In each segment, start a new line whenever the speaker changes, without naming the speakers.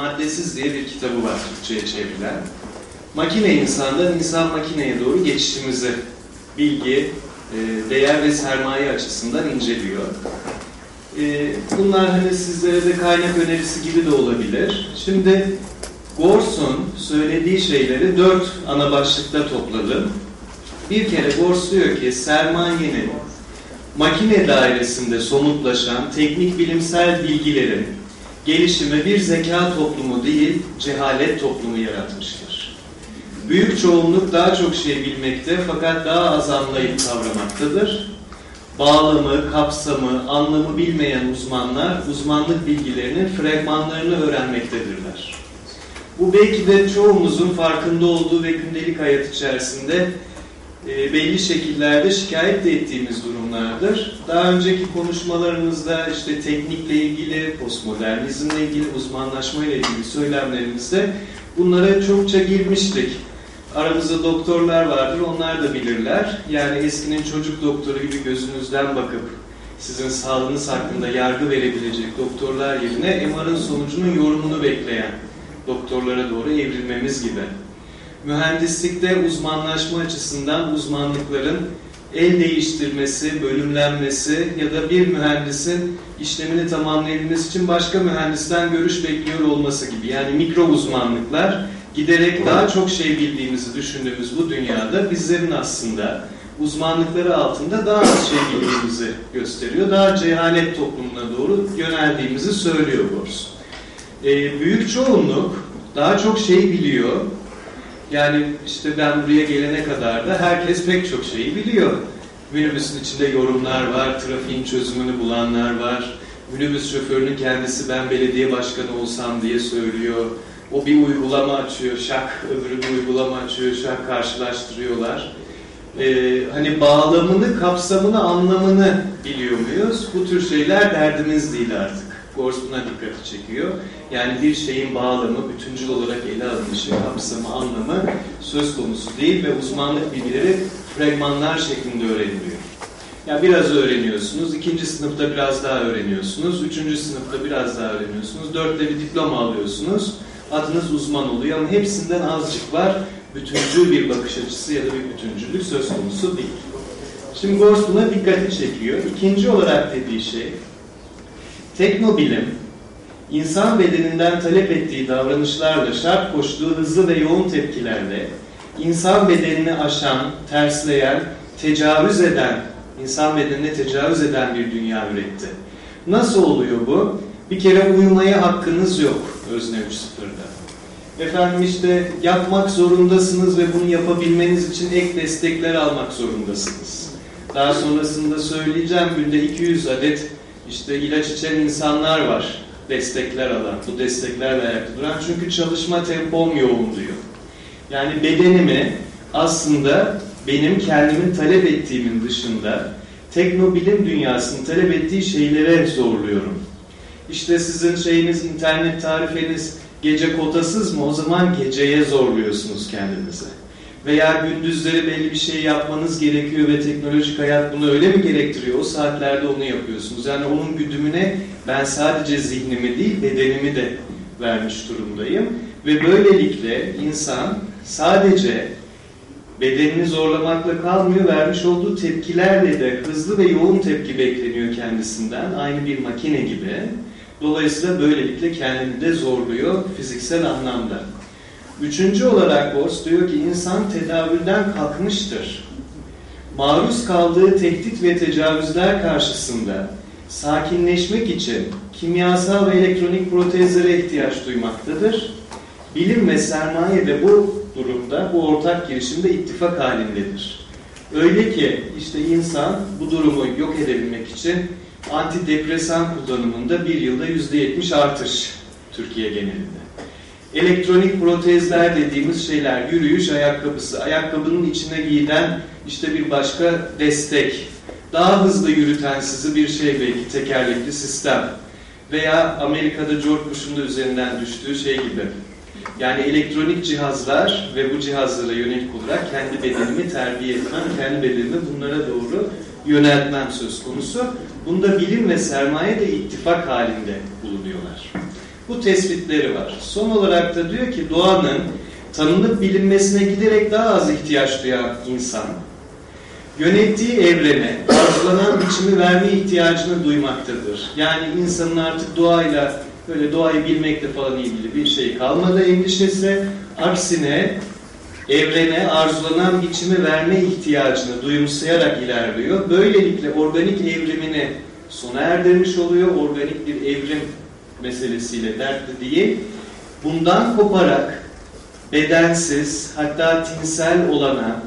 Maddesiz diye bir kitabı var Türkçe'ye çevrilen. Makine insandan insan makineye doğru geçişimizi bilgi, e, değer ve sermaye açısından inceliyor. E, bunlar hani sizlere de kaynak önerisi gibi de olabilir. Şimdi Gors'un söylediği şeyleri dört ana başlıkta topladım. Bir kere Gors diyor ki sermayenin makine dairesinde somutlaşan teknik bilimsel bilgilerin gelişimi bir zeka toplumu değil, cehalet toplumu yaratmıştır. Büyük çoğunluk daha çok şey bilmekte fakat daha az anlayıp kavramaktadır. Bağlamı, kapsamı, anlamı bilmeyen uzmanlar uzmanlık bilgilerinin fragmanlarını öğrenmektedirler. Bu belki de çoğumuzun farkında olduğu ve gündelik hayat içerisinde e, belli şekillerde şikayet de ettiğimiz durumlardır. Daha önceki konuşmalarımızda işte teknikle ilgili, postmodernizmle ilgili, uzmanlaşmayla ilgili söylemlerimizde bunlara çokça girmiştik. Aramızda doktorlar vardır, onlar da bilirler. Yani eskinin çocuk doktoru gibi gözünüzden bakıp sizin sağlığınız hakkında yargı verebilecek doktorlar yerine MR'ın sonucunun yorumunu bekleyen doktorlara doğru evrilmemiz gibi mühendislikte uzmanlaşma açısından uzmanlıkların el değiştirmesi, bölümlenmesi ya da bir mühendisin işlemini tamamlayabilmesi için başka mühendisten görüş bekliyor olması gibi. Yani mikro uzmanlıklar giderek daha çok şey bildiğimizi düşündüğümüz bu dünyada bizlerin aslında uzmanlıkları altında daha az şey bildiğimizi gösteriyor. Daha cehalet toplumuna doğru yöneldiğimizi söylüyor Bors. Ee, büyük çoğunluk daha çok şey biliyor yani işte ben buraya gelene kadar da herkes pek çok şeyi biliyor. Minibüsün içinde yorumlar var, trafiğin çözümünü bulanlar var. Minibüs şoförünün kendisi ben belediye başkanı olsam diye söylüyor. O bir uygulama açıyor, şak, öbürü bir uygulama açıyor, şak karşılaştırıyorlar. Ee, hani bağlamını, kapsamını, anlamını biliyor muyuz? Bu tür şeyler derdimiz değil artık. Gors buna dikkati çekiyor. Yani bir şeyin bağlamı, bütüncül olarak ele alınışı, kapsamı, anlamı söz konusu değil ve uzmanlık bilgileri fragmanlar şeklinde öğreniliyor. Yani biraz öğreniyorsunuz, ikinci sınıfta biraz daha öğreniyorsunuz, üçüncü sınıfta biraz daha öğreniyorsunuz, dörtte bir diploma alıyorsunuz, adınız uzman oluyor ama hepsinden azıcık var. Bütüncül bir bakış açısı ya da bir bütüncüllük söz konusu değil. Şimdi Gors buna dikkati çekiyor. İkinci olarak dediği şey, teknobilim, insan bedeninden talep ettiği davranışlarla şart koştuğu hızlı ve yoğun tepkilerle insan bedenini aşan, tersleyen, tecavüz eden, insan bedenine tecavüz eden bir dünya üretti. Nasıl oluyor bu? Bir kere uyumaya hakkınız yok özne 3.0'da. Efendim işte yapmak zorundasınız ve bunu yapabilmeniz için ek destekler almak zorundasınız. Daha sonrasında söyleyeceğim günde 200 adet işte ilaç içen insanlar var destekler alan, bu desteklerle ayakta duran. Çünkü çalışma tempom yoğun diyor. Yani bedenimi aslında benim kendimin talep ettiğimin dışında teknobilim dünyasının talep ettiği şeylere zorluyorum. İşte sizin şeyiniz, internet tarifeniz gece kotasız mı? O zaman geceye zorluyorsunuz kendinizi. Veya gündüzleri belli bir şey yapmanız gerekiyor ve teknolojik hayat bunu öyle mi gerektiriyor? O saatlerde onu yapıyorsunuz. Yani onun güdümüne ben sadece zihnimi değil bedenimi de vermiş durumdayım. Ve böylelikle insan sadece bedenini zorlamakla kalmıyor, vermiş olduğu tepkilerle de hızlı ve yoğun tepki bekleniyor kendisinden. Aynı bir makine gibi. Dolayısıyla böylelikle kendini de zorluyor fiziksel anlamda. Üçüncü olarak Bors diyor ki insan tedavülden kalkmıştır. Maruz kaldığı tehdit ve tecavüzler karşısında sakinleşmek için kimyasal ve elektronik protezlere ihtiyaç duymaktadır. Bilim ve sermaye de bu durumda, bu ortak girişimde ittifak halindedir. Öyle ki işte insan bu durumu yok edebilmek için antidepresan kullanımında bir yılda yüzde yetmiş artış Türkiye genelinde. Elektronik protezler dediğimiz şeyler, yürüyüş ayakkabısı, ayakkabının içine giyilen işte bir başka destek, daha hızlı yürüten sizi bir şey belki tekerlekli sistem veya Amerika'da George Bush'un da üzerinden düştüğü şey gibi. Yani elektronik cihazlar ve bu cihazlara yönelik olarak kendi bedenimi terbiye etmem, kendi bedenimi bunlara doğru yöneltmem söz konusu. Bunda bilim ve sermaye de ittifak halinde bulunuyorlar. Bu tespitleri var. Son olarak da diyor ki doğanın tanınıp bilinmesine giderek daha az ihtiyaç duyan insan, yönettiği evrene arzulanan biçimi verme ihtiyacını duymaktadır. Yani insanın artık doğayla böyle doğayı bilmekle falan ilgili bir şey kalmadı endişesi. Aksine evrene arzulanan biçimi verme ihtiyacını duyumsayarak ilerliyor. Böylelikle organik evrimini sona erdirmiş oluyor. Organik bir evrim meselesiyle dertli değil. Bundan koparak bedensiz hatta tinsel olana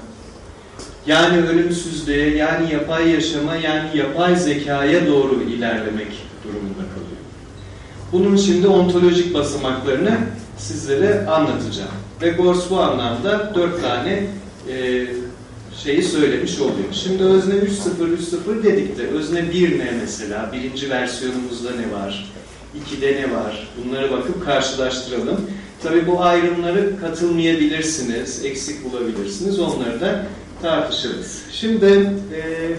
yani ölümsüzlüğe yani yapay yaşama yani yapay zekaya doğru ilerlemek durumunda kalıyor. Bunun şimdi ontolojik basamaklarını sizlere anlatacağım. Ve Gors bu anlamda dört tane e, şeyi söylemiş oluyor. Şimdi özne 3.0 3.0 dedik de özne 1 ne mesela? Birinci versiyonumuzda ne var? 2'de ne var? Bunlara bakıp karşılaştıralım. Tabi bu ayrımları katılmayabilirsiniz, eksik bulabilirsiniz. Onları da tartışırız. Şimdi e,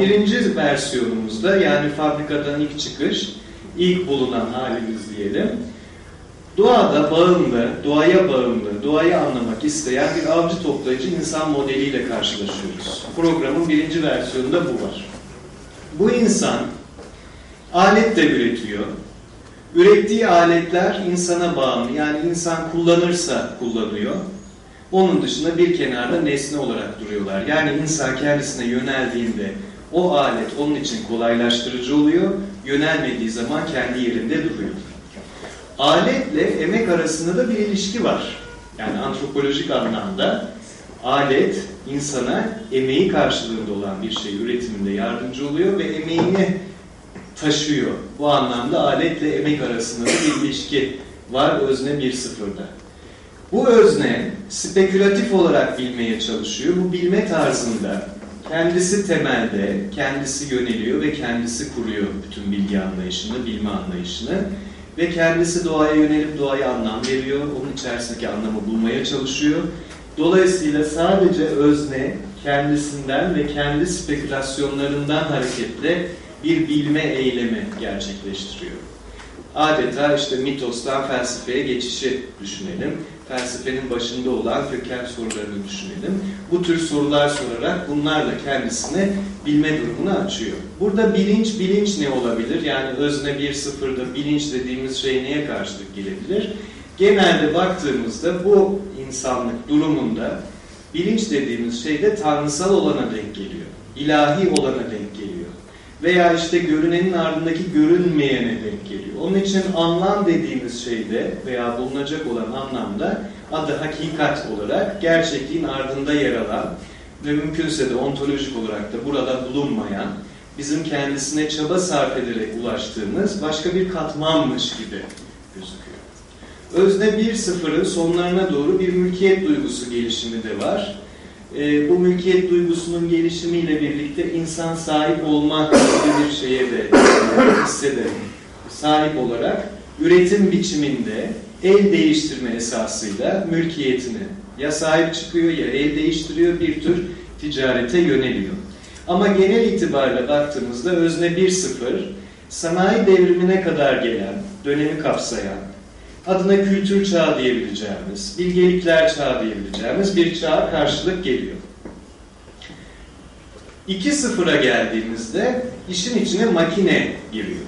birinci versiyonumuzda yani fabrikadan ilk çıkış, ilk bulunan halimiz diyelim. Doğada bağımlı, doğaya bağımlı, doğayı anlamak isteyen bir avcı toplayıcı insan modeliyle karşılaşıyoruz. Programın birinci versiyonunda bu var. Bu insan alet de üretiyor. Ürettiği aletler insana bağımlı. Yani insan kullanırsa kullanıyor. Onun dışında bir kenarda nesne olarak duruyorlar. Yani insan kendisine yöneldiğinde o alet onun için kolaylaştırıcı oluyor. Yönelmediği zaman kendi yerinde duruyor. Aletle emek arasında da bir ilişki var. Yani antropolojik anlamda alet insana emeği karşılığında olan bir şey üretiminde yardımcı oluyor ve emeğini taşıyor. Bu anlamda aletle emek arasında da bir ilişki var özne 1.0'da. Bu özne spekülatif olarak bilmeye çalışıyor. Bu bilme tarzında kendisi temelde, kendisi yöneliyor ve kendisi kuruyor bütün bilgi anlayışını, bilme anlayışını. Ve kendisi doğaya yönelip doğaya anlam veriyor. Onun içerisindeki anlamı bulmaya çalışıyor. Dolayısıyla sadece özne kendisinden ve kendi spekülasyonlarından hareketle bir bilme eylemi gerçekleştiriyor. Adeta işte mitostan felsefeye geçişi düşünelim. Felsefenin başında olan köken sorularını düşünelim. Bu tür sorular sorarak bunlarla kendisine bilme durumunu açıyor. Burada bilinç, bilinç ne olabilir? Yani özne bir sıfırda bilinç dediğimiz şey neye karşılık gelebilir? Genelde baktığımızda bu insanlık durumunda bilinç dediğimiz şey de tanrısal olana denk geliyor. İlahi olana denk geliyor veya işte görünenin ardındaki görünmeyene denk geliyor. Onun için anlam dediğimiz şeyde veya bulunacak olan anlamda adı hakikat olarak gerçekliğin ardında yer alan ve mümkünse de ontolojik olarak da burada bulunmayan bizim kendisine çaba sarf ederek ulaştığımız başka bir katmanmış gibi gözüküyor. Özne bir sıfırın sonlarına doğru bir mülkiyet duygusu gelişimi de var e, bu mülkiyet duygusunun gelişimiyle birlikte insan sahip olma gibi bir şeye de hissede sahip olarak üretim biçiminde el değiştirme esasıyla mülkiyetini ya sahip çıkıyor ya el değiştiriyor bir tür ticarete yöneliyor. Ama genel itibariyle baktığımızda özne 1.0 sanayi devrimine kadar gelen, dönemi kapsayan, adına kültür çağı diyebileceğimiz, bilgelikler çağı diyebileceğimiz bir çağa karşılık geliyor. 2.0'a geldiğimizde işin içine makine giriyor.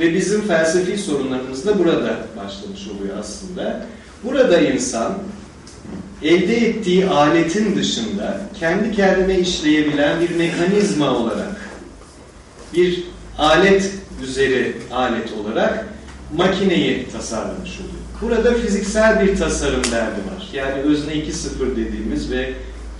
Ve bizim felsefi sorunlarımız da burada başlamış oluyor aslında. Burada insan elde ettiği aletin dışında kendi kendine işleyebilen bir mekanizma olarak bir alet üzeri alet olarak makineyi tasarlamış oluyor. Burada fiziksel bir tasarım derdi var. Yani özne 2.0 dediğimiz ve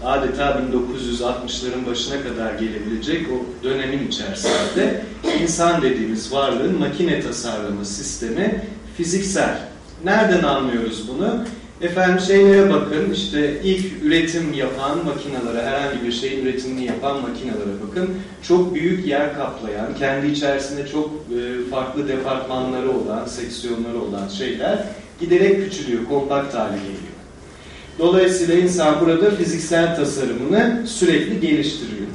adeta 1960'ların başına kadar gelebilecek o dönemin içerisinde insan dediğimiz varlığın makine tasarlama sistemi fiziksel. Nereden anlıyoruz bunu? Efendim şeylere bakın, işte ilk üretim yapan makinalara, herhangi bir şeyin üretimini yapan makinalara bakın. Çok büyük yer kaplayan, kendi içerisinde çok e, farklı departmanları olan, seksiyonları olan şeyler giderek küçülüyor, kompakt hale geliyor. Dolayısıyla insan burada fiziksel tasarımını sürekli geliştiriyor.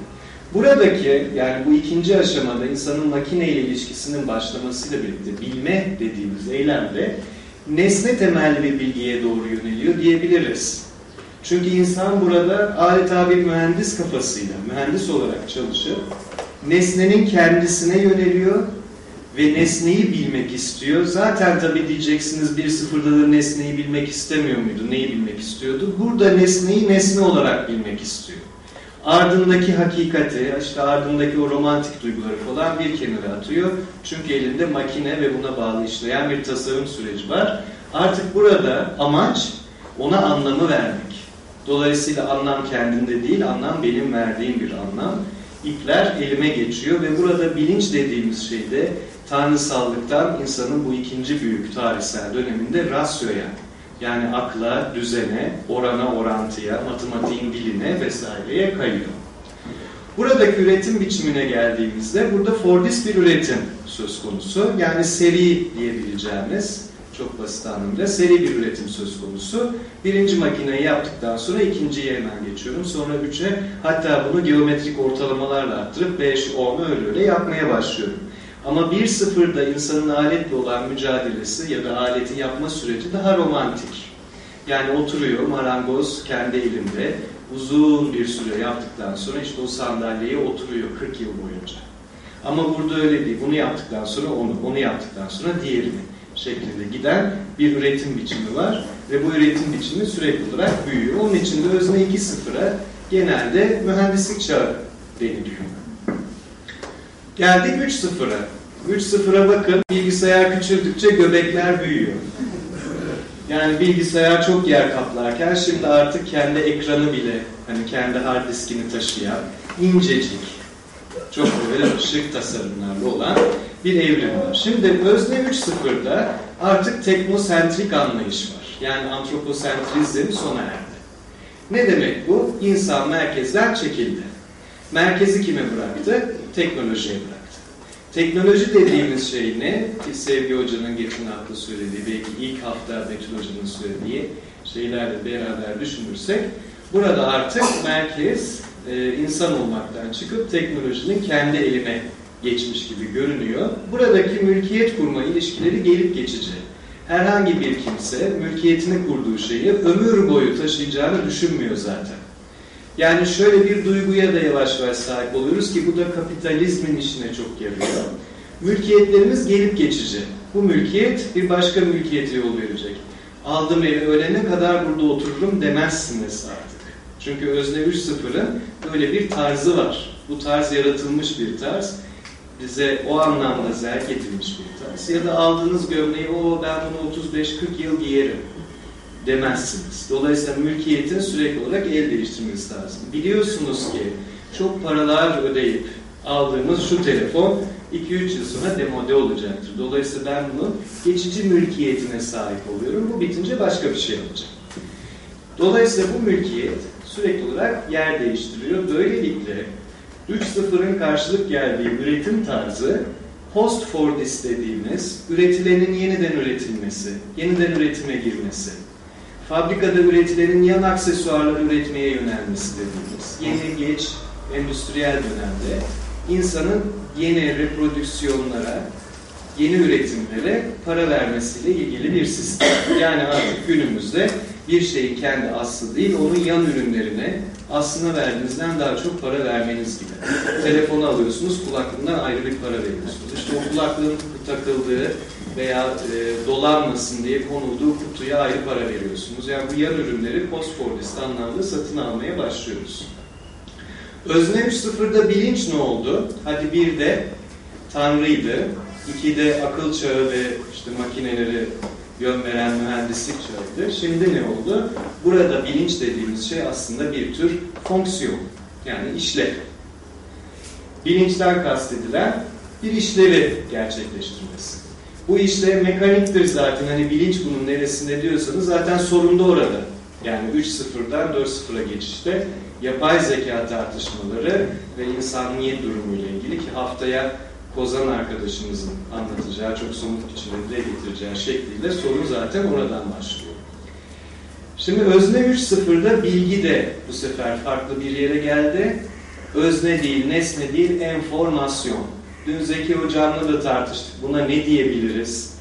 Buradaki yani bu ikinci aşamada insanın makine ile ilişkisinin başlamasıyla birlikte bilme dediğimiz eylemde nesne temelli bir bilgiye doğru yöneliyor diyebiliriz. Çünkü insan burada adeta bir mühendis kafasıyla, mühendis olarak çalışıp nesnenin kendisine yöneliyor ve nesneyi bilmek istiyor. Zaten tabi diyeceksiniz bir sıfırda da nesneyi bilmek istemiyor muydu? Neyi bilmek istiyordu? Burada nesneyi nesne olarak bilmek istiyor. Ardındaki hakikati, işte ardındaki o romantik duyguları falan bir kenara atıyor. Çünkü elinde makine ve buna bağlı işleyen bir tasarım süreci var. Artık burada amaç ona anlamı vermek. Dolayısıyla anlam kendinde değil, anlam benim verdiğim bir anlam. İpler elime geçiyor ve burada bilinç dediğimiz şeyde tanrısallıktan insanın bu ikinci büyük tarihsel döneminde rasyoya, yani akla, düzene, orana, orantıya, matematiğin diline vesaireye kayıyor. Buradaki üretim biçimine geldiğimizde burada Fordist bir üretim söz konusu. Yani seri diyebileceğimiz çok basit anlamda seri bir üretim söz konusu. Birinci makineyi yaptıktan sonra ikinciye hemen geçiyorum. Sonra üçe hatta bunu geometrik ortalamalarla arttırıp 5, 10 öyle öyle yapmaya başlıyorum. Ama bir sıfırda insanın aletle olan mücadelesi ya da aleti yapma süreci daha romantik. Yani oturuyor marangoz kendi elinde uzun bir süre yaptıktan sonra işte o sandalyeye oturuyor 40 yıl boyunca. Ama burada öyle değil. Bunu yaptıktan sonra onu, onu yaptıktan sonra diğerini şeklinde giden bir üretim biçimi var. Ve bu üretim biçimi sürekli olarak büyüyor. Onun için de özne 2.0'a genelde mühendislik çağı deniliyor. Geldik 3.0'a. 3.0'a bakın bilgisayar küçüldükçe göbekler büyüyor. Yani bilgisayar çok yer kaplarken şimdi artık kendi ekranı bile hani kendi hard diskini taşıyan incecik çok böyle şık tasarımlarla olan bir evrim var. Şimdi özne 3.0'da artık teknosentrik anlayış var. Yani antroposentrizm sona erdi. Ne demek bu? İnsan merkezden çekildi. Merkezi kime bıraktı? Teknolojiye bıraktı. Teknoloji dediğimiz şey ne? Ki Sevgi Hoca'nın geçen hafta söylediği, belki ilk hafta Betül Hoca'nın söylediği şeylerle beraber düşünürsek, burada artık merkez e, insan olmaktan çıkıp teknolojinin kendi eline geçmiş gibi görünüyor. Buradaki mülkiyet kurma ilişkileri gelip geçici. Herhangi bir kimse mülkiyetini kurduğu şeyi ömür boyu taşıyacağını düşünmüyor zaten. Yani şöyle bir duyguya da yavaş yavaş sahip oluyoruz ki bu da kapitalizmin işine çok yarıyor. Mülkiyetlerimiz gelip geçici. Bu mülkiyet bir başka mülkiyete yol verecek. Aldım evi ölene kadar burada otururum demezsiniz artık. Çünkü Özne 3.0'ın böyle bir tarzı var. Bu tarz yaratılmış bir tarz. Bize o anlamda zerk edilmiş bir tarz. Ya da aldığınız gömleği o ben bunu 35-40 yıl giyerim demezsiniz. Dolayısıyla mülkiyetin sürekli olarak el değiştirmesi lazım. Biliyorsunuz ki çok paralar ödeyip aldığımız şu telefon 2-3 yıl sonra demode olacaktır. Dolayısıyla ben bunun geçici mülkiyetine sahip oluyorum. Bu bitince başka bir şey olacak. Dolayısıyla bu mülkiyet sürekli olarak yer değiştiriyor. Böylelikle 3.0'ın karşılık geldiği üretim tarzı post-Fordist dediğimiz üretilenin yeniden üretilmesi, yeniden üretime girmesi, fabrikada üretilenin yan aksesuarları üretmeye yönelmesi dediğimiz yeni geç endüstriyel dönemde insanın yeni reprodüksiyonlara, yeni üretimlere para vermesiyle ilgili bir sistem. Yani artık günümüzde bir şeyin kendi aslı değil, onun yan ürünlerine aslına verdiğinizden daha çok para vermeniz gibi. Telefonu alıyorsunuz, kulaklığından ayrı bir para veriyorsunuz. İşte o kulaklığın takıldığı veya e, dolanmasın diye konulduğu kutuya ayrı para veriyorsunuz. Yani bu yan ürünleri postfordist anlamda satın almaya başlıyoruz. Özne 3.0'da bilinç ne oldu? Hadi bir de Tanrı'ydı. İki de akıl çağı ve işte makineleri yön veren mühendislik çağıydı. Şimdi ne oldu? Burada bilinç dediğimiz şey aslında bir tür fonksiyon. Yani işlev. Bilinçten kastedilen bir işlevi gerçekleştirmesi. Bu işlev mekaniktir zaten. Hani bilinç bunun neresinde diyorsanız zaten sorun da orada. Yani 3.0'dan 4.0'a geçişte yapay zeka tartışmaları ve insaniyet durumuyla ilgili ki haftaya Kozan arkadaşımızın anlatacağı, çok somut biçimde dile getireceği şekliyle sorun zaten oradan başlıyor. Şimdi özne 3.0'da bilgi de bu sefer farklı bir yere geldi. özne değil, nesne değil, enformasyon. Dün Zeki Hocam'la da tartıştık. Buna ne diyebiliriz?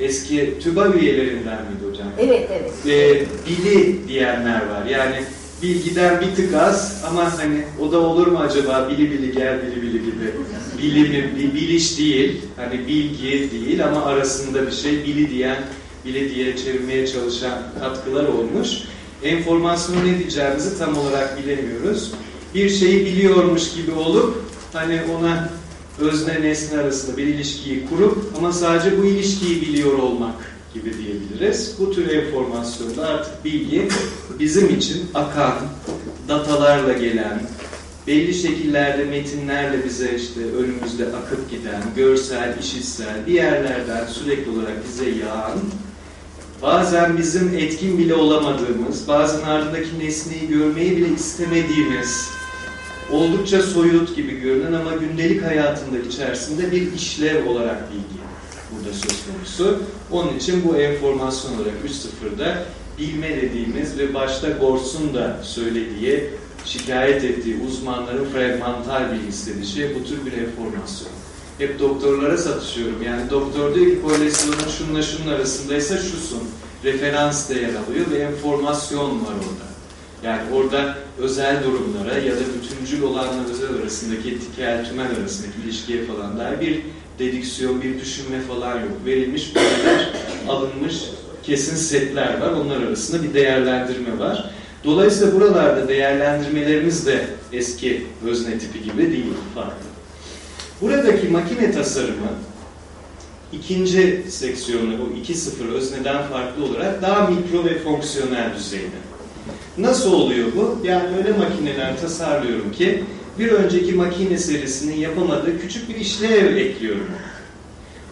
Eski TÜBA üyelerinden miydi hocam?
Evet, evet.
Ee, bili diyenler var. Yani bilgiden bir tık az ama hani o da olur mu acaba bili bili gel bili bili gibi. Bilimi, bi- biliş değil, hani bilgi değil ama arasında bir şey bili diyen, bili diye çevirmeye çalışan katkılar olmuş. Enformasyonu ne diyeceğimizi tam olarak bilemiyoruz. Bir şeyi biliyormuş gibi olup hani ona özne nesne arasında bir ilişkiyi kurup ama sadece bu ilişkiyi biliyor olmak gibi diyebiliriz. Bu tür enformasyonda artık bilgi bizim için akan, datalarla gelen, belli şekillerde metinlerle bize işte önümüzde akıp giden, görsel, işitsel bir yerlerden sürekli olarak bize yağan, bazen bizim etkin bile olamadığımız, bazen ardındaki nesneyi görmeyi bile istemediğimiz, oldukça soyut gibi görünen ama gündelik hayatında içerisinde bir işlev olarak bilgi burada söz konusu. Onun için bu enformasyon olarak 3.0'da bilme dediğimiz ve başta Gors'un da söylediği, şikayet ettiği uzmanların fragmantal bilgisi dediği şey bu tür bir enformasyon. Hep doktorlara satışıyorum. Yani doktor diyor ki kolesterolün şununla şunun arasındaysa şusun. Referans değer alıyor ve enformasyon var orada. Yani orada özel durumlara ya da bütüncül olanla özel arasındaki tikel tümen arasındaki ilişkiye falan dair bir dediksiyon, bir düşünme falan yok. Verilmiş bilgiler, alınmış kesin setler var. Onlar arasında bir değerlendirme var. Dolayısıyla buralarda değerlendirmelerimiz de eski özne tipi gibi değil, farklı. Buradaki makine tasarımı ikinci seksiyonu, o 2.0 özneden farklı olarak daha mikro ve fonksiyonel düzeyde. Nasıl oluyor bu? Yani öyle makineler tasarlıyorum ki bir önceki makine serisinin yapamadığı küçük bir işlev ekliyorum.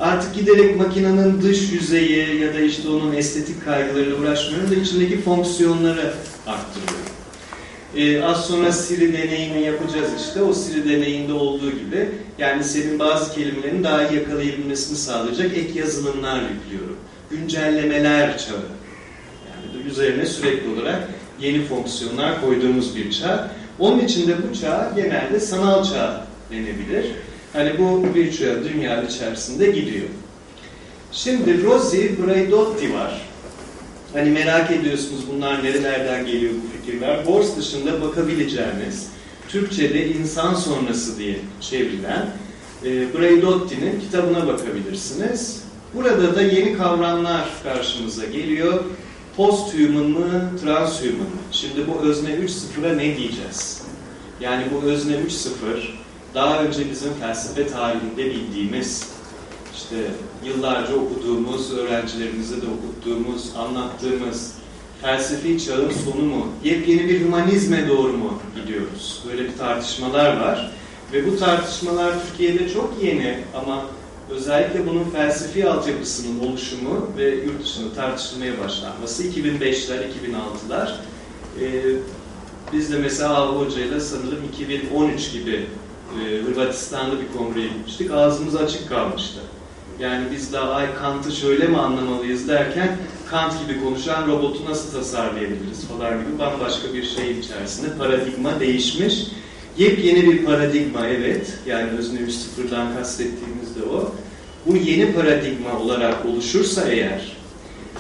Artık giderek makinenin dış yüzeyi ya da işte onun estetik kaygılarıyla uğraşmıyorum da içindeki fonksiyonları arttırıyorum. Ee, az sonra Siri deneyimi yapacağız işte. O Siri deneyinde olduğu gibi yani senin bazı kelimelerin daha iyi yakalayabilmesini sağlayacak ek yazılımlar yüklüyorum. Güncellemeler çağı. Yani üzerine sürekli olarak yeni fonksiyonlar koyduğumuz bir çağ. Onun için de bu çağ genelde sanal çağ denebilir. Hani bu çağ dünya içerisinde gidiyor. Şimdi Rosi Braidotti var. Hani merak ediyorsunuz bunlar nerelerden geliyor bu fikirler. Bors dışında bakabileceğiniz Türkçe'de insan sonrası diye çevrilen e, Braidotti'nin kitabına bakabilirsiniz. Burada da yeni kavramlar karşımıza geliyor. Posthuman mı, transhuman mı? Şimdi bu özne 3.0'a ne diyeceğiz? Yani bu özne 3.0 daha önce bizim felsefe tarihinde bildiğimiz, işte yıllarca okuduğumuz, öğrencilerimize de okuttuğumuz, anlattığımız felsefi çağın sonu mu? Yepyeni bir hümanizme doğru mu gidiyoruz? Böyle bir tartışmalar var. Ve bu tartışmalar Türkiye'de çok yeni ama özellikle bunun felsefi altyapısının oluşumu ve yurt dışında tartışılmaya başlanması 2005'ler, 2006'lar. Ee, biz de mesela Avru Hoca ile sanırım 2013 gibi e, Hırvatistan'da bir kongreye gitmiştik. Ağzımız açık kalmıştı. Yani biz daha ay Kant'ı şöyle mi anlamalıyız derken Kant gibi konuşan robotu nasıl tasarlayabiliriz falan gibi bambaşka bir şey içerisinde paradigma değişmiş. Yepyeni bir paradigma evet. Yani özne 3.0'dan kastettiğimiz de o. Bu yeni paradigma olarak oluşursa eğer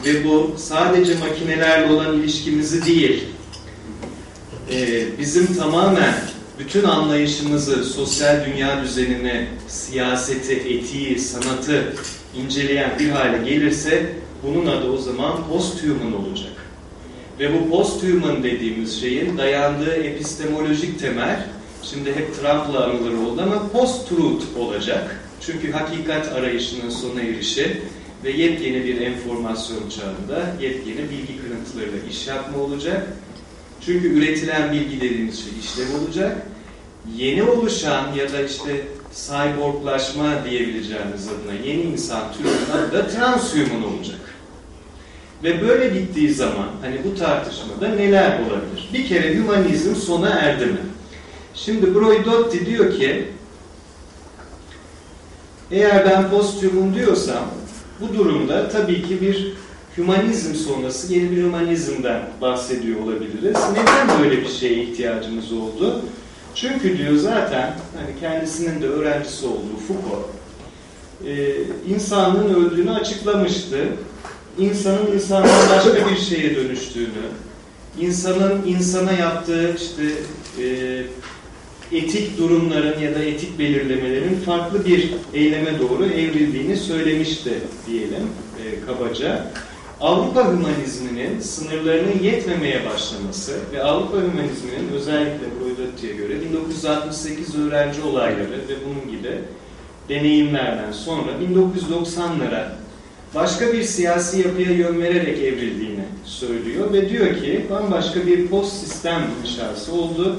ve bu sadece makinelerle olan ilişkimizi değil, e, bizim tamamen bütün anlayışımızı, sosyal dünya düzenini, siyaseti, etiği, sanatı inceleyen bir hale gelirse bunun adı o zaman posthuman olacak. Ve bu posthuman dediğimiz şeyin dayandığı epistemolojik temel, şimdi hep Trump'la anılır oldu ama post-truth olacak. Çünkü hakikat arayışının sona erişi ve yepyeni bir enformasyon çağında yepyeni bilgi kırıntılarıyla iş yapma olacak. Çünkü üretilen bilgi dediğimiz şey işlev olacak. Yeni oluşan ya da işte cyborglaşma diyebileceğimiz adına yeni insan türünün adı da transhuman olacak. Ve böyle gittiği zaman hani bu tartışmada neler olabilir? Bir kere hümanizm sona erdi mi? Şimdi Broidotti diyor ki eğer ben posthuman diyorsam bu durumda tabii ki bir hümanizm sonrası yeni bir hümanizmden bahsediyor olabiliriz. Neden böyle bir şeye ihtiyacımız oldu? Çünkü diyor zaten hani kendisinin de öğrencisi olduğu Foucault e, insanlığın öldüğünü açıklamıştı. İnsanın insandan başka bir şeye dönüştüğünü, insanın insana yaptığı işte e, etik durumların ya da etik belirlemelerin farklı bir eyleme doğru evrildiğini söylemişti diyelim e, kabaca. Avrupa hümanizminin sınırlarının yetmemeye başlaması ve Avrupa hümanizminin özellikle Broidotti'ye göre 1968 öğrenci olayları ve bunun gibi deneyimlerden sonra 1990'lara başka bir siyasi yapıya yön vererek evrildiğini söylüyor ve diyor ki bambaşka bir post sistem inşası oldu.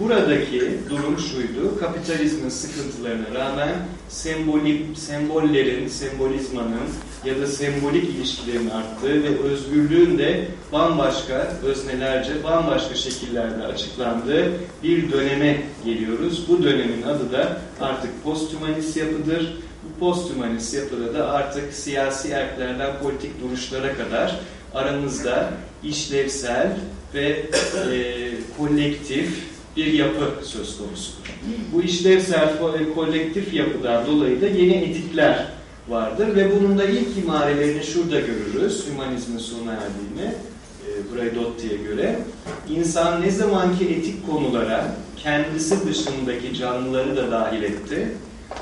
Buradaki durum şuydu, kapitalizmin sıkıntılarına rağmen sembolik, sembollerin, sembolizmanın ya da sembolik ilişkilerin arttığı ve özgürlüğün de bambaşka, öznelerce, bambaşka şekillerde açıklandığı bir döneme geliyoruz. Bu dönemin adı da artık posthumanist yapıdır. Bu posthumanist yapıda da artık siyasi erklerden politik duruşlara kadar aramızda işlevsel ve e, kolektif bir yapı söz konusudur. Bu işlevsel kolektif yapıdan dolayı da yeni etikler vardır ve bunun da ilk imarelerini şurada görürüz. Hümanizmin sona erdiğini e, Braidotti'ye göre. İnsan ne zamanki etik konulara kendisi dışındaki canlıları da dahil etti.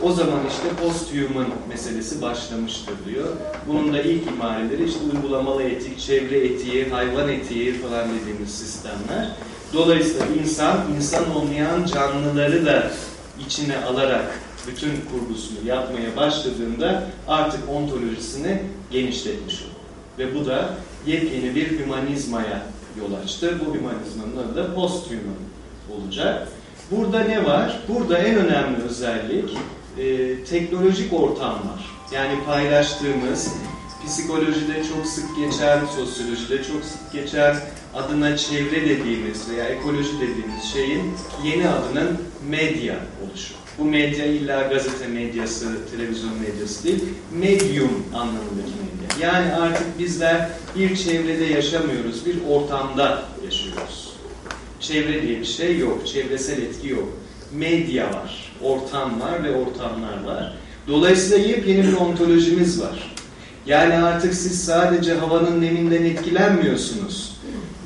O zaman işte post-human meselesi başlamıştır diyor. Bunun da ilk imareleri işte uygulamalı etik, çevre etiği, hayvan etiği falan dediğimiz sistemler. Dolayısıyla insan, insan olmayan canlıları da içine alarak bütün kurgusunu yapmaya başladığında artık ontolojisini genişletmiş olur. Ve bu da yepyeni bir hümanizmaya yol açtı. Bu hümanizmanın adı da post-human olacak. Burada ne var? Burada en önemli özellik e, teknolojik ortam var. Yani paylaştığımız, psikolojide çok sık geçen, sosyolojide çok sık geçen, adına çevre dediğimiz veya ekoloji dediğimiz şeyin yeni adının medya oluşu. Bu medya illa gazete medyası, televizyon medyası değil, medyum anlamındaki medya. Yani artık bizler bir çevrede yaşamıyoruz, bir ortamda yaşıyoruz. Çevre diye bir şey yok, çevresel etki yok. Medya var, ortam var ve ortamlar var. Dolayısıyla yepyeni bir ontolojimiz var. Yani artık siz sadece havanın neminden etkilenmiyorsunuz.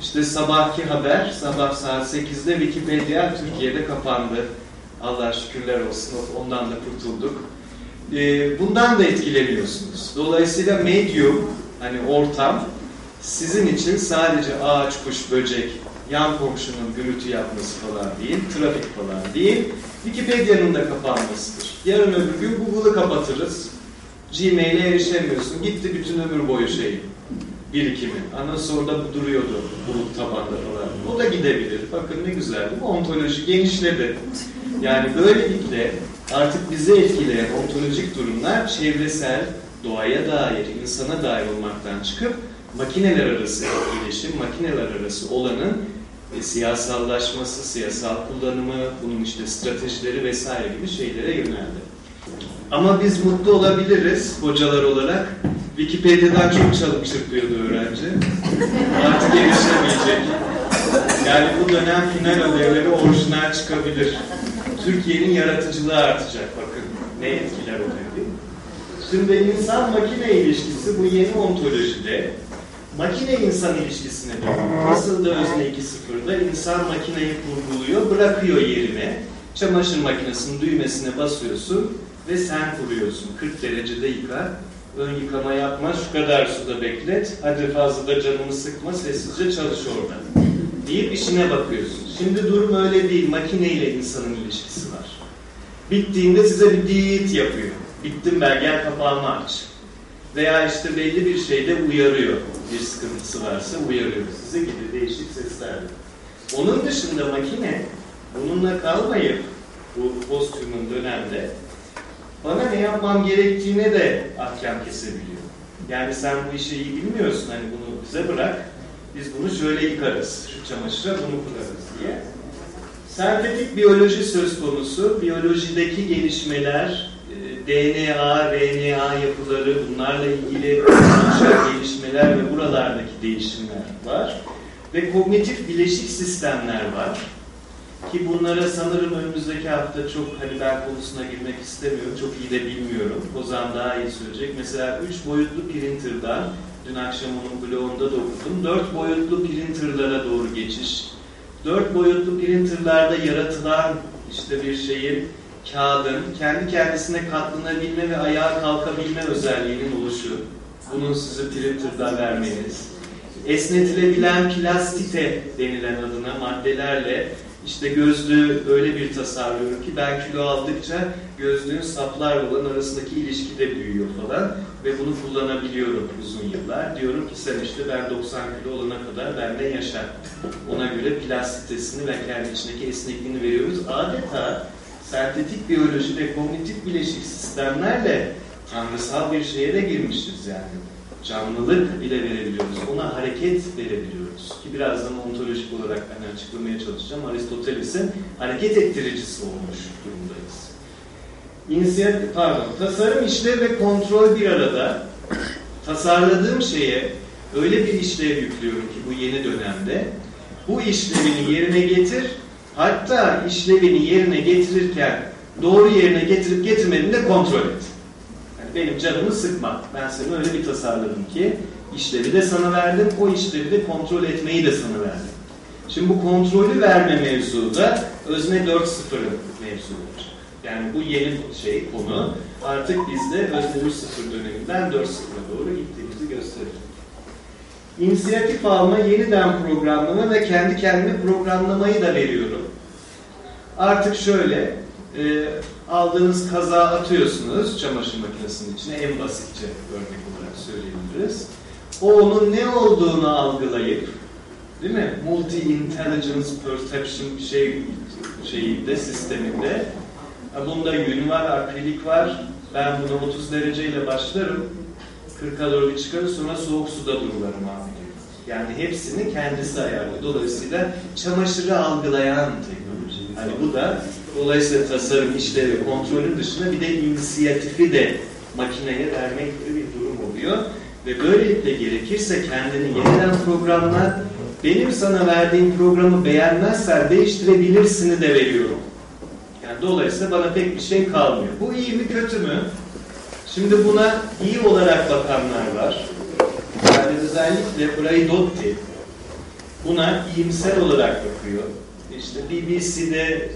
İşte sabahki haber, sabah saat 8'de Wikipedia Türkiye'de kapandı. Allah şükürler olsun, ondan da kurtulduk. Ee, bundan da etkileniyorsunuz. Dolayısıyla medyum, hani ortam, sizin için sadece ağaç, kuş, böcek, yan komşunun gürültü yapması falan değil, trafik falan değil, Wikipedia'nın da kapanmasıdır. Yarın öbür gün Google'ı kapatırız, Gmail'e erişemiyorsun, gitti bütün ömür boyu şey birikimi. Ana soruda bu duruyordu bulut tabanda falan. O da gidebilir. Bakın ne güzel Bu ontoloji genişledi. Yani böylelikle artık bizi etkileyen ontolojik durumlar çevresel, doğaya dair, insana dair olmaktan çıkıp makineler arası iletişim, makineler arası olanın e, siyasallaşması, siyasal kullanımı, bunun işte stratejileri vesaire gibi şeylere yöneldi. Ama biz mutlu olabiliriz hocalar olarak. Wikipedia'dan çok çalıp çırpıyordu öğrenci. Artık erişemeyecek. Yani bu dönem final ödevleri orijinal çıkabilir. Türkiye'nin yaratıcılığı artacak bakın. Ne etkiler oluyor Şimdi insan makine ilişkisi bu yeni ontolojide makine insan ilişkisine dönüyor. Nasıl da özne 2.0'da insan makineyi kurguluyor, bırakıyor yerine. Çamaşır makinesinin düğmesine basıyorsun ve sen kuruyorsun. 40 derecede yıka, ön yıkama yapma, şu kadar suda beklet, hadi fazla da canımı sıkma, sessizce çalış orada deyip işine bakıyorsun. Şimdi durum öyle değil, makine ile insanın ilişkisi var. Bittiğinde size bir diyet yapıyor. Bittim belgel kapağımı aç. Veya işte belli bir şeyde uyarıyor. Bir sıkıntısı varsa uyarıyor size gibi değişik seslerle. Onun dışında makine bununla kalmayıp bu posthuman dönemde bana ne yapmam gerektiğine de ahkam kesebiliyor. Yani sen bu işi iyi bilmiyorsun hani bunu bize bırak. Biz bunu şöyle yıkarız. Şu çamaşıra bunu kurarız diye. Sentetik biyoloji söz konusu. Biyolojideki gelişmeler, e, DNA, RNA yapıları, bunlarla ilgili gelişmeler ve buralardaki değişimler var. Ve kognitif bileşik sistemler var. Ki bunlara sanırım önümüzdeki hafta çok hani ben konusuna girmek istemiyorum. Çok iyi de bilmiyorum. Ozan daha iyi söyleyecek. Mesela 3 boyutlu printer'dan dün akşam onun blogunda da okudum. 4 boyutlu printer'lara doğru geçiş. 4 boyutlu printer'larda yaratılan işte bir şeyin kağıdın kendi kendisine katlanabilme ve ayağa kalkabilme özelliğinin oluşu. Bunun sizi printer'da vermeniz. Esnetilebilen plastite denilen adına maddelerle işte gözlüğü öyle bir tasarlıyorum ki ben kilo aldıkça gözlüğün saplar olan arasındaki ilişki de büyüyor falan ve bunu kullanabiliyorum uzun yıllar. Diyorum ki sen işte ben 90 kilo olana kadar benden yaşa. Ona göre plastitesini ve kendi içindeki esnekliğini veriyoruz. Adeta sentetik biyoloji ve kognitif bileşik sistemlerle tanrısal bir şeye de girmişiz yani. Canlılık bile verebiliyoruz. Ona hareket verebiliyoruz. Ki birazdan ontolojik olarak hani açıklamaya çalışacağım. Aristoteles'in hareket ettiricisi olmuş durumdayız. İnisiyatif, pardon, tasarım, işlev ve kontrol bir arada. Tasarladığım şeye öyle bir işlev yüklüyorum ki bu yeni dönemde. Bu işlevini yerine getir, hatta işlevini yerine getirirken doğru yerine getirip getirmediğini de kontrol et. Benim canımı sıkma. Ben seni öyle bir tasarladım ki işlevi de sana verdim, o işlevi de kontrol etmeyi de sana verdim. Şimdi bu kontrolü verme mevzu da özne 4.0'ın mevzudur. Yani bu yeni şey konu artık bizde özne 3.0 döneminden 4.0'a doğru gittiğimizi gösterir. İnisiyatif alma, yeniden programlama ve kendi kendime programlamayı da veriyorum. Artık şöyle, e, aldığınız kaza atıyorsunuz çamaşır makinesinin içine en basitçe örnek olarak söyleyebiliriz. O onun ne olduğunu algılayıp değil mi? Multi Intelligence Perception şey şeyinde sisteminde bunda yün var, akrilik var. Ben buna 30 dereceyle başlarım. 40'a doğru çıkarır sonra soğuk suda durularım abi. Yani hepsini kendisi ayarlıyor. Dolayısıyla çamaşırı algılayan teknoloji. Hani bu da dolayısıyla tasarım, işlevi, kontrolün dışında bir de inisiyatifi de makineye vermek gibi bir durum oluyor. Ve böylelikle gerekirse kendini yeniden programla benim sana verdiğim programı beğenmezsen değiştirebilirsini de veriyorum. Yani dolayısıyla bana pek bir şey kalmıyor. Bu iyi mi kötü mü? Şimdi buna iyi olarak bakanlar var. Yani özellikle Braidotti buna iyimser olarak bakıyor. İşte BBC'de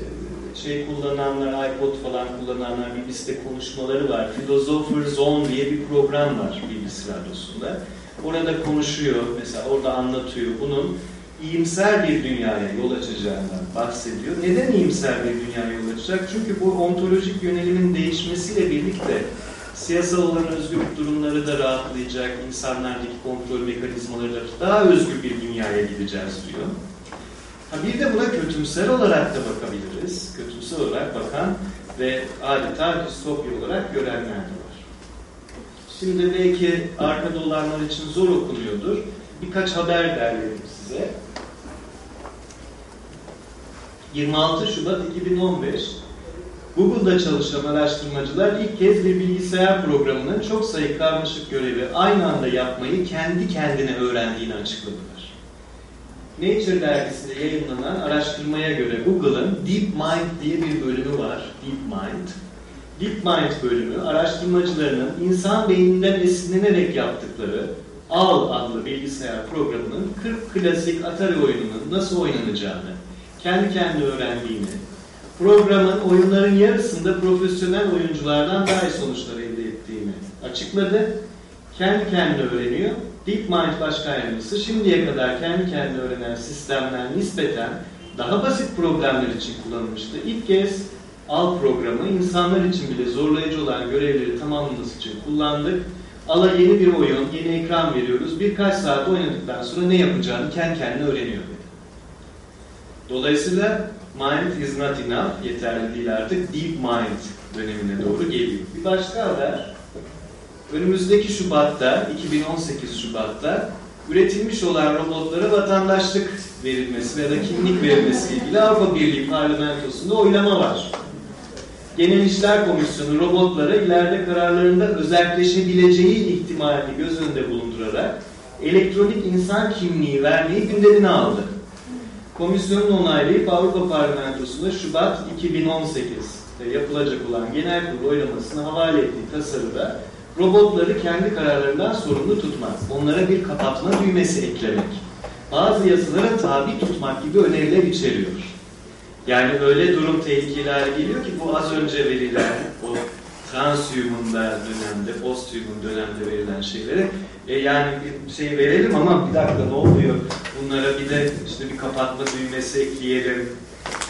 şey kullananlar, iPod falan kullananlar, BBC'de konuşmaları var. Philosopher Zone diye bir program var BBC radyosunda. Orada konuşuyor, mesela orada anlatıyor. Bunun iyimser bir dünyaya yol açacağından bahsediyor. Neden iyimser bir dünyaya yol açacak? Çünkü bu ontolojik yönelimin değişmesiyle birlikte siyasal olan özgürlük durumları da rahatlayacak, insanlardaki kontrol mekanizmaları da daha özgür bir dünyaya gideceğiz diyor. Ha bir de buna kötümser olarak da bakabiliriz. Kötümser olarak bakan ve adeta distopya olarak görenler de var. Şimdi belki arkada olanlar için zor okunuyordur. Birkaç haber derledim size. 26 Şubat 2015 Google'da çalışan araştırmacılar ilk kez bir bilgisayar programının çok sayı karmaşık görevi aynı anda yapmayı kendi kendine öğrendiğini açıkladılar. Nature dergisinde yayınlanan araştırmaya göre Google'ın DeepMind diye bir bölümü var. DeepMind. DeepMind bölümü araştırmacılarının insan beyninden esinlenerek yaptıkları AL adlı bilgisayar programının 40 klasik Atari oyununun nasıl oynanacağını, kendi kendine öğrendiğini, programın oyunların yarısında profesyonel oyunculardan daha iyi sonuçlar elde ettiğini açıkladı. Kendi kendine öğreniyor. DeepMind Başkan şimdiye kadar kendi kendine öğrenen sistemler nispeten daha basit problemler için kullanılmıştı. İlk kez AL programı insanlar için bile zorlayıcı olan görevleri tamamlaması için kullandık. AL'a yeni bir oyun, yeni ekran veriyoruz. Birkaç saat oynadıktan sonra ne yapacağını kendi kendine öğreniyor dedi. Dolayısıyla mind is not enough, yeterli değil artık. Deep mind dönemine doğru geliyor. Bir başka haber, önümüzdeki Şubat'ta, 2018 Şubat'ta üretilmiş olan robotlara vatandaşlık verilmesi ya da kimlik verilmesi ilgili Avrupa Birliği parlamentosunda oylama var. Genel İşler Komisyonu robotlara ileride kararlarında özelleşebileceği ihtimalini göz önünde bulundurarak elektronik insan kimliği vermeyi gündemine aldı. komisyonun onaylayıp Avrupa Parlamentosu'nda Şubat 2018'de yapılacak olan genel kurul oylamasına havale ettiği tasarıda robotları kendi kararlarından sorumlu tutmak, onlara bir kapatma düğmesi eklemek, bazı yasalara tabi tutmak gibi öneriler içeriyor. Yani öyle durum tehlikeler geliyor ki bu az önce verilen o transhumanda dönemde, posthuman dönemde verilen şeylere e yani bir şey verelim ama bir dakika ne oluyor? Bunlara bir de işte bir kapatma düğmesi ekleyelim.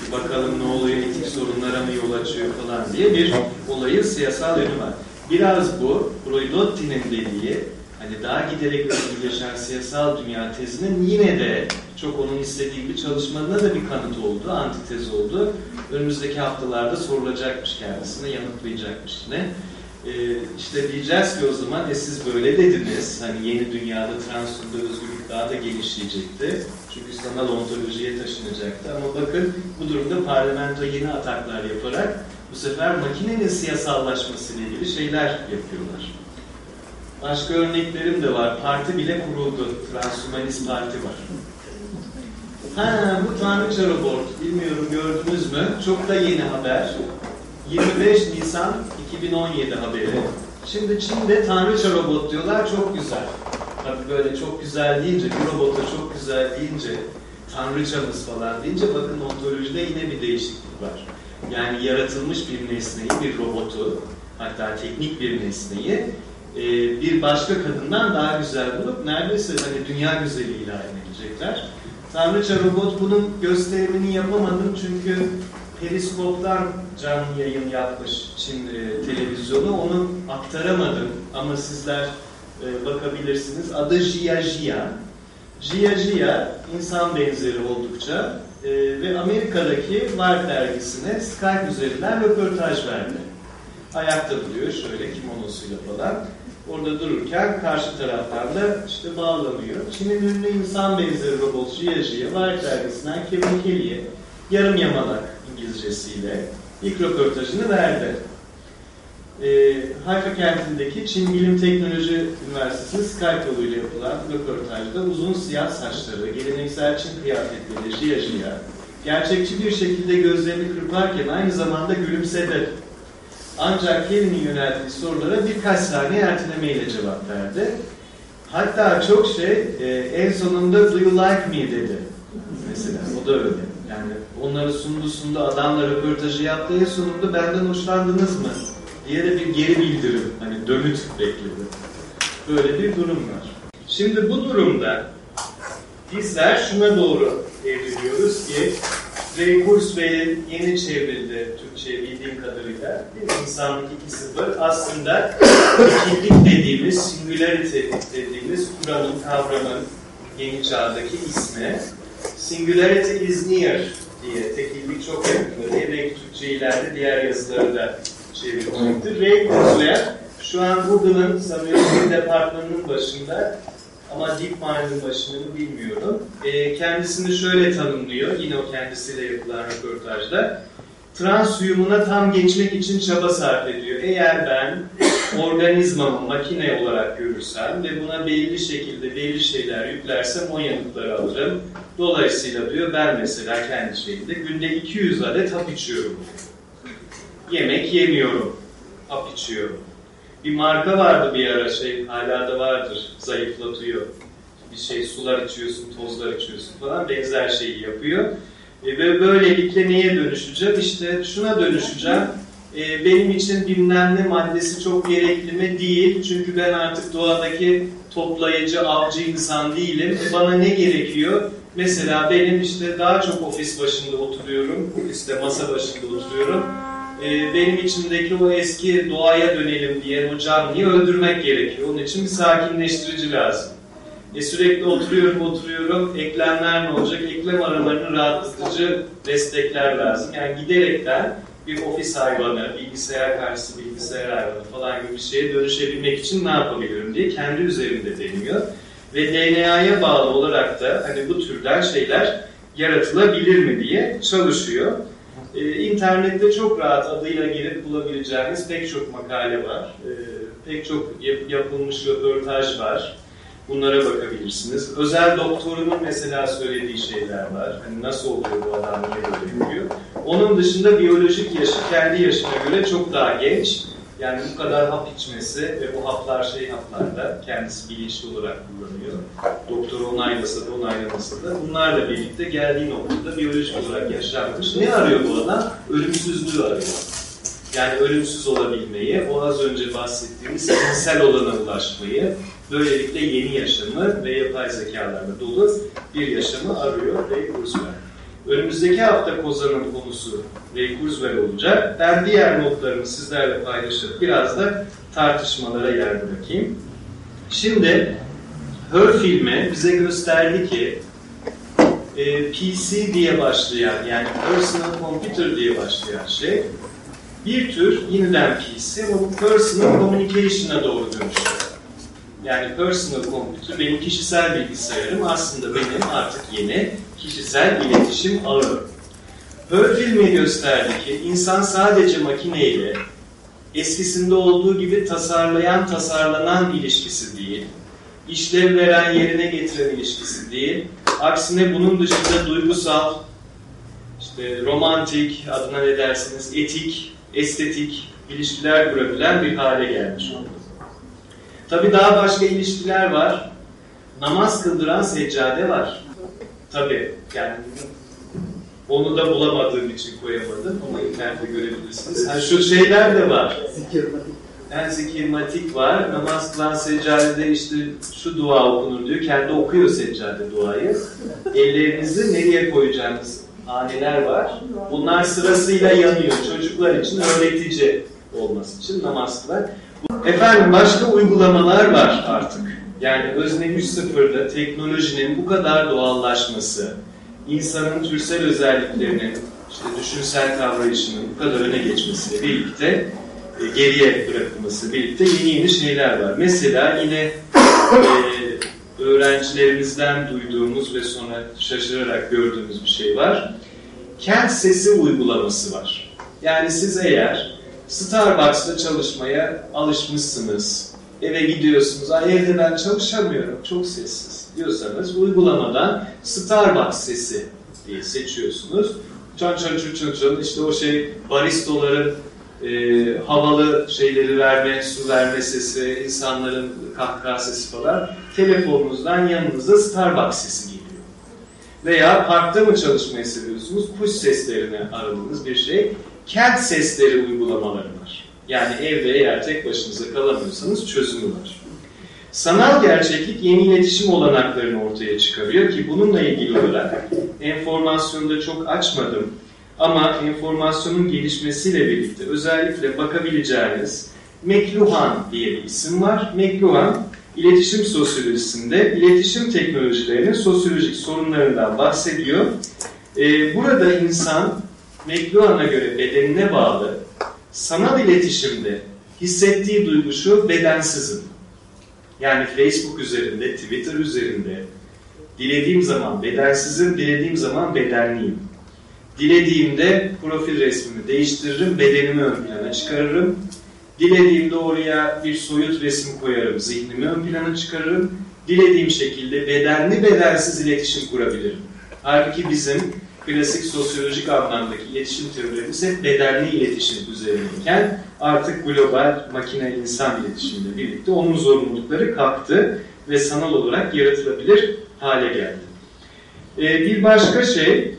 Bir bakalım ne oluyor, etik sorunlara mı yol açıyor falan diye bir olayın siyasal yönü var. Biraz bu, Broidotti'nin dediği, hani daha giderek özgürleşen siyasal dünya tezinin yine de çok onun istediği bir çalışmanına da bir kanıt oldu, antitez oldu. Önümüzdeki haftalarda sorulacakmış kendisine, yanıtlayacakmış yine. Ee, işte diyeceğiz ki o zaman e siz böyle dediniz. Hani yeni dünyada transunda özgürlük daha da genişleyecekti. Çünkü sanal ontolojiye taşınacaktı. Ama bakın bu durumda parlamento yeni ataklar yaparak bu sefer makinenin siyasallaşması ile ilgili şeyler yapıyorlar. Başka örneklerim de var. Parti bile kuruldu. Transhumanist Parti var. Ha, bu Tanrıça Robot. Bilmiyorum gördünüz mü? Çok da yeni haber. 25 Nisan 2017 haberi. Şimdi Çin'de Tanrıça Robot diyorlar. Çok güzel. Tabii böyle çok güzel deyince, bir robota çok güzel deyince, Tanrıçamız falan deyince bakın ontolojide yine bir değişiklik var. Yani yaratılmış bir nesneyi, bir robotu, hatta teknik bir nesneyi e, bir başka kadından daha güzel bulup neredeyse hani dünya güzeli ilan edecekler. Tanrıça robot bunun gösterimini yapamadım çünkü periskoptan canlı yayın yapmış e, televizyonu. Onu aktaramadım ama sizler e, bakabilirsiniz. Adı Jia Jia. Jia Jia insan benzeri oldukça e, ve Amerika'daki Wired dergisine Skype üzerinden röportaj verdi. Ayakta duruyor şöyle kimonosuyla falan. Orada dururken karşı taraftan da işte bağlanıyor. Çin'in ünlü insan benzeri robot Jia Jia Wired dergisinden Kevin Kelly'e yarım yamalak İngilizcesiyle ilk röportajını verdi. E, Hayfa kentindeki Çin Bilim Teknoloji Üniversitesi Skype yoluyla yapılan röportajda uzun siyah saçları, geleneksel Çin kıyafetleri Jia Jia, gerçekçi bir şekilde gözlerini kırparken aynı zamanda gülümsedi. Ancak Kelly'nin yönelttiği sorulara birkaç saniye ertelemeyle cevap verdi. Hatta çok şey e, en sonunda do you like me dedi. Mesela o da öyle. Yani onları sundu sundu adamla röportajı yaptı en sonunda benden hoşlandınız mı? diye de bir geri bildirim hani dönüt bekledi. Böyle bir durum var. Şimdi bu durumda bizler şuna doğru evriliyoruz ki Ray Kurzweil'in yeni çevrildi Türkçe'ye bildiğim kadarıyla bir insanlık 2.0 aslında ikillik dediğimiz, singularity dediğimiz kuramın, kavramın yeni çağdaki ismi Singularity is near diye tekillik çok yakın diye belki Türkçe ileride diğer yazıları da çevirecektir. Ray Kurzweil şu an Google'ın sanıyorum departmanının başında ama DeepMind'in başında mı bilmiyorum. E, kendisini şöyle tanımlıyor, yine o kendisiyle yapılan röportajda. Transhumana tam geçmek için çaba sarf ediyor. Eğer ben organizmamı makine olarak görürsem ve buna belli şekilde belli şeyler yüklersem o yanıtları alırım. Dolayısıyla diyor ben mesela kendi şeyimde günde 200 adet hap içiyorum. Yemek yemiyorum, hap içiyorum. Bir marka vardı bir ara şey, hala da vardır, zayıflatıyor. Bir şey sular içiyorsun, tozlar içiyorsun falan benzer şeyi yapıyor. E, ve böylelikle neye dönüşeceğim? İşte şuna dönüşeceğim. E, benim için bilmem ne maddesi çok gerekli mi? Değil. Çünkü ben artık doğadaki toplayıcı, avcı insan değilim. E, bana ne gerekiyor? Mesela benim işte daha çok ofis başında oturuyorum. Ofiste masa başında oturuyorum e, benim içimdeki o eski doğaya dönelim diye o canlıyı öldürmek gerekiyor. Onun için bir sakinleştirici lazım. E sürekli oturuyorum oturuyorum, eklemler ne olacak? Eklem aralarını rahatlatıcı destekler lazım. Yani giderekten bir ofis hayvanı, bilgisayar karşısı bilgisayar hayvanı falan gibi bir şeye dönüşebilmek için ne yapabilirim diye kendi üzerinde deniyor. Ve DNA'ya bağlı olarak da hani bu türden şeyler yaratılabilir mi diye çalışıyor. Ee, internette çok rahat adıyla girip bulabileceğiniz pek çok makale var. Ee, pek çok yap yapılmış röportaj var. Bunlara bakabilirsiniz. Özel doktorunun mesela söylediği şeyler var. Hani nasıl oluyor bu adam, niye böyle yapıyor. Onun dışında biyolojik yaşı kendi yaşına göre çok daha genç. Yani bu kadar hap içmesi ve bu haplar şey haplarda kendisi bilinçli olarak kullanıyor. Doktor onaylasa da onaylamasa da bunlarla birlikte geldiği noktada biyolojik olarak yaşlanmış. Ne arıyor bu adam? Ölümsüzlüğü arıyor. Yani ölümsüz olabilmeyi, o az önce bahsettiğimiz zihinsel olana ulaşmayı, böylelikle yeni yaşamı ve yapay zekalarla dolu bir yaşamı arıyor Ray Kurzweil. Önümüzdeki hafta Kozan'ın konusu Ray Kurzweil olacak. Ben diğer notlarımı sizlerle paylaşıp biraz da tartışmalara yer bırakayım. Şimdi Her filmi bize gösterdi ki e, PC diye başlayan yani Personal Computer diye başlayan şey bir tür yeniden PC ama bu Personal Communication'a doğru dönüşüyor. Yani personal computer benim kişisel bilgisayarım aslında benim artık yeni kişisel iletişim ağı. Her filmi gösterdi ki insan sadece makineyle eskisinde olduğu gibi tasarlayan tasarlanan ilişkisi değil, işlev veren yerine getiren ilişkisi değil, aksine bunun dışında duygusal, işte romantik, adına ne dersiniz, etik, estetik ilişkiler kurabilen bir hale gelmiş oldu. Tabi daha başka ilişkiler var. Namaz kıldıran seccade var. Tabi yani onu da bulamadığım için koyamadım ama internette görebilirsiniz. Yani şu şeyler de var. Yani zikirmatik var. Namaz kılan seccadede işte şu dua okunur diyor. Kendi okuyor seccade duayı. Ellerinizi nereye koyacağınız haneler var. Bunlar sırasıyla yanıyor. Çocuklar için öğretici olması için namaz kılar. Efendim başka uygulamalar var artık. Yani Özne 3.0'da teknolojinin bu kadar doğallaşması, insanın türsel özelliklerinin, işte düşünsel kavrayışının bu kadar öne geçmesiyle birlikte e, geriye bırakılması birlikte yeni yeni şeyler var. Mesela yine e, öğrencilerimizden duyduğumuz ve sonra şaşırarak gördüğümüz bir şey var. Kent sesi uygulaması var. Yani siz eğer Starbucks'ta çalışmaya alışmışsınız. Eve gidiyorsunuz. Ay evde ben çalışamıyorum. Çok sessiz diyorsanız uygulamadan Starbucks sesi diye seçiyorsunuz. Çon çon çon çon çon işte o şey baristoların e, havalı şeyleri verme, su verme sesi, insanların kahkaha sesi falan telefonunuzdan yanınıza Starbucks sesi geliyor. Veya parkta mı çalışmayı seviyorsunuz? Kuş seslerini aradığınız bir şey kent sesleri uygulamaları var. Yani evde eğer tek başınıza kalamıyorsanız çözümü var. Sanal gerçeklik yeni iletişim olanaklarını ortaya çıkarıyor ki bununla ilgili olarak enformasyonu da çok açmadım ama enformasyonun gelişmesiyle birlikte özellikle bakabileceğiniz McLuhan diye bir isim var. McLuhan iletişim sosyolojisinde iletişim teknolojilerinin sosyolojik sorunlarından bahsediyor. Ee, burada insan McLuhan'a göre bedenine bağlı sanal iletişimde hissettiği duygu şu bedensizim. Yani Facebook üzerinde, Twitter üzerinde dilediğim zaman bedensizim, dilediğim zaman bedenliyim. Dilediğimde profil resmimi değiştiririm, bedenimi ön plana çıkarırım. Dilediğimde oraya bir soyut resim koyarım, zihnimi ön plana çıkarırım. Dilediğim şekilde bedenli bedensiz iletişim kurabilirim. Halbuki bizim klasik sosyolojik anlamdaki iletişim teorilerimiz hep bedenli iletişim üzerindeyken artık global makine insan iletişimle birlikte onun zorunlulukları kalktı ve sanal olarak yaratılabilir hale geldi. Ee, bir başka şey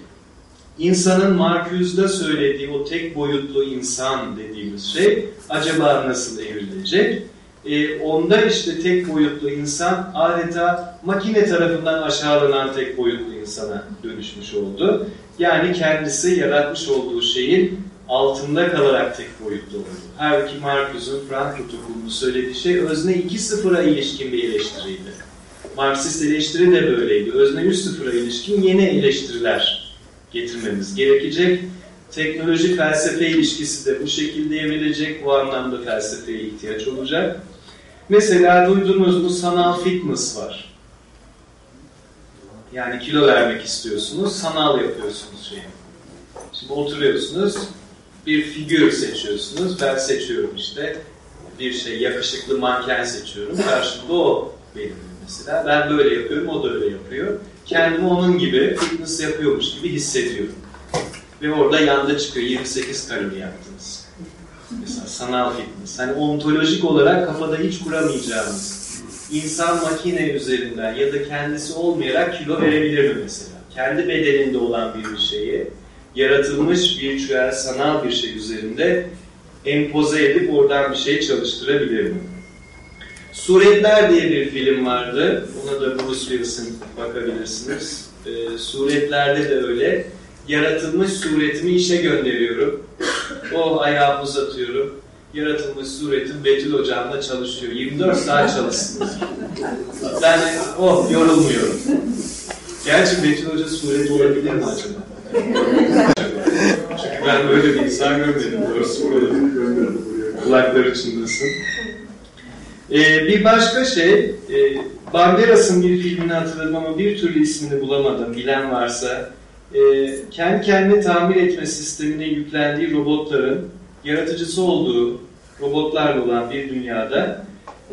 insanın Marcuse'da söylediği o tek boyutlu insan dediğimiz şey acaba nasıl evrilecek? Ee, onda işte tek boyutlu insan adeta makine tarafından aşağılanan tek boyutlu insana dönüşmüş oldu. Yani kendisi yaratmış olduğu şeyin altında kalarak tek boyutlu oldu. Halbuki Marcuse'un Frankfurt okulunu söylediği şey özne 2-0'a ilişkin bir eleştiriydi. Marksist eleştiri de böyleydi. Özne 3-0'a ilişkin yeni eleştiriler getirmemiz gerekecek. Teknoloji felsefe ilişkisi de bu şekilde evrilecek. Bu anlamda felsefeye ihtiyaç olacak. Mesela duydunuz mu sanal fitness var. Yani kilo vermek istiyorsunuz, sanal yapıyorsunuz şeyi. Şimdi oturuyorsunuz, bir figür seçiyorsunuz. Ben seçiyorum işte bir şey, yakışıklı manken seçiyorum. Karşımda o benim. mesela. Ben böyle yapıyorum, o da öyle yapıyor. Kendimi onun gibi fitness yapıyormuş gibi hissediyorum. Ve orada yanda çıkıyor 28 kalori yaptınız. Mesela sanal fitness. Hani ontolojik olarak kafada hiç kuramayacağımız insan makine üzerinden ya da kendisi olmayarak kilo verebilir mi mesela? Kendi bedeninde olan bir şeyi yaratılmış virtüel sanal bir şey üzerinde empoze edip oradan bir şey çalıştırabilir mi? Suretler diye bir film vardı. Ona da Bruce Willis'in bakabilirsiniz. Ee, suretlerde de öyle. Yaratılmış suretimi işe gönderiyorum. O ayağımı uzatıyorum. Yaratılmış suretim Betül Hocam'la çalışıyor. 24 saat çalışsın. Ben oh yorulmuyorum. Gerçi Betül Hoca suret olabilir mi acaba? Çünkü ben böyle bir insan görmedim. Doğrusu bu Kulakları çınlasın. Ee, bir başka şey, e, Banderas'ın bir filmini hatırladım ama bir türlü ismini bulamadım. Bilen varsa, e, kendi kendini tamir etme sistemine yüklendiği robotların yaratıcısı olduğu robotlarla olan bir dünyada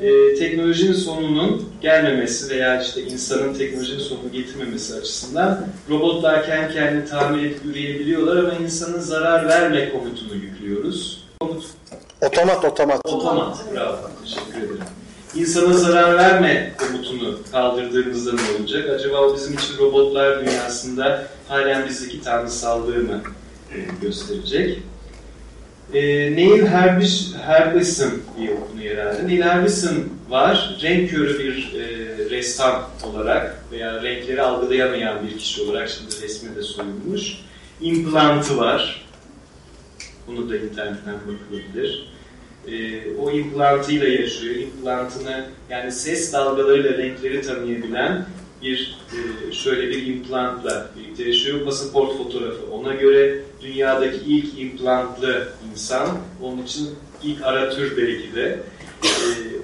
e, teknolojinin sonunun gelmemesi veya işte insanın teknolojinin sonunu getirmemesi açısından robotlar kendi kendini tamir edip üreyebiliyorlar ama insanın zarar verme komutunu yüklüyoruz. Komut
Otomat, otomat.
Otomat. Bravo. Teşekkür ederim. İnsana zarar verme komutunu kaldırdığımızda ne olacak? Acaba o bizim için robotlar dünyasında halen bizdeki tanrısallığı mı e, gösterecek? E, Neil Herbis, Herbison diye okunuyor herhalde. Neil Herbison var. Renk körü bir e, ressam olarak veya renkleri algılayamayan bir kişi olarak şimdi resmi de soyulmuş. İmplantı var. Bunu da internetten bakılabilir. E, o implantıyla yaşıyor. İmplantını yani ses dalgalarıyla renkleri tanıyabilen bir e, şöyle bir implantla birlikte yaşıyor. Pasaport fotoğrafı. Ona göre dünyadaki ilk implantlı insan. Onun için ilk aratür belki de. E,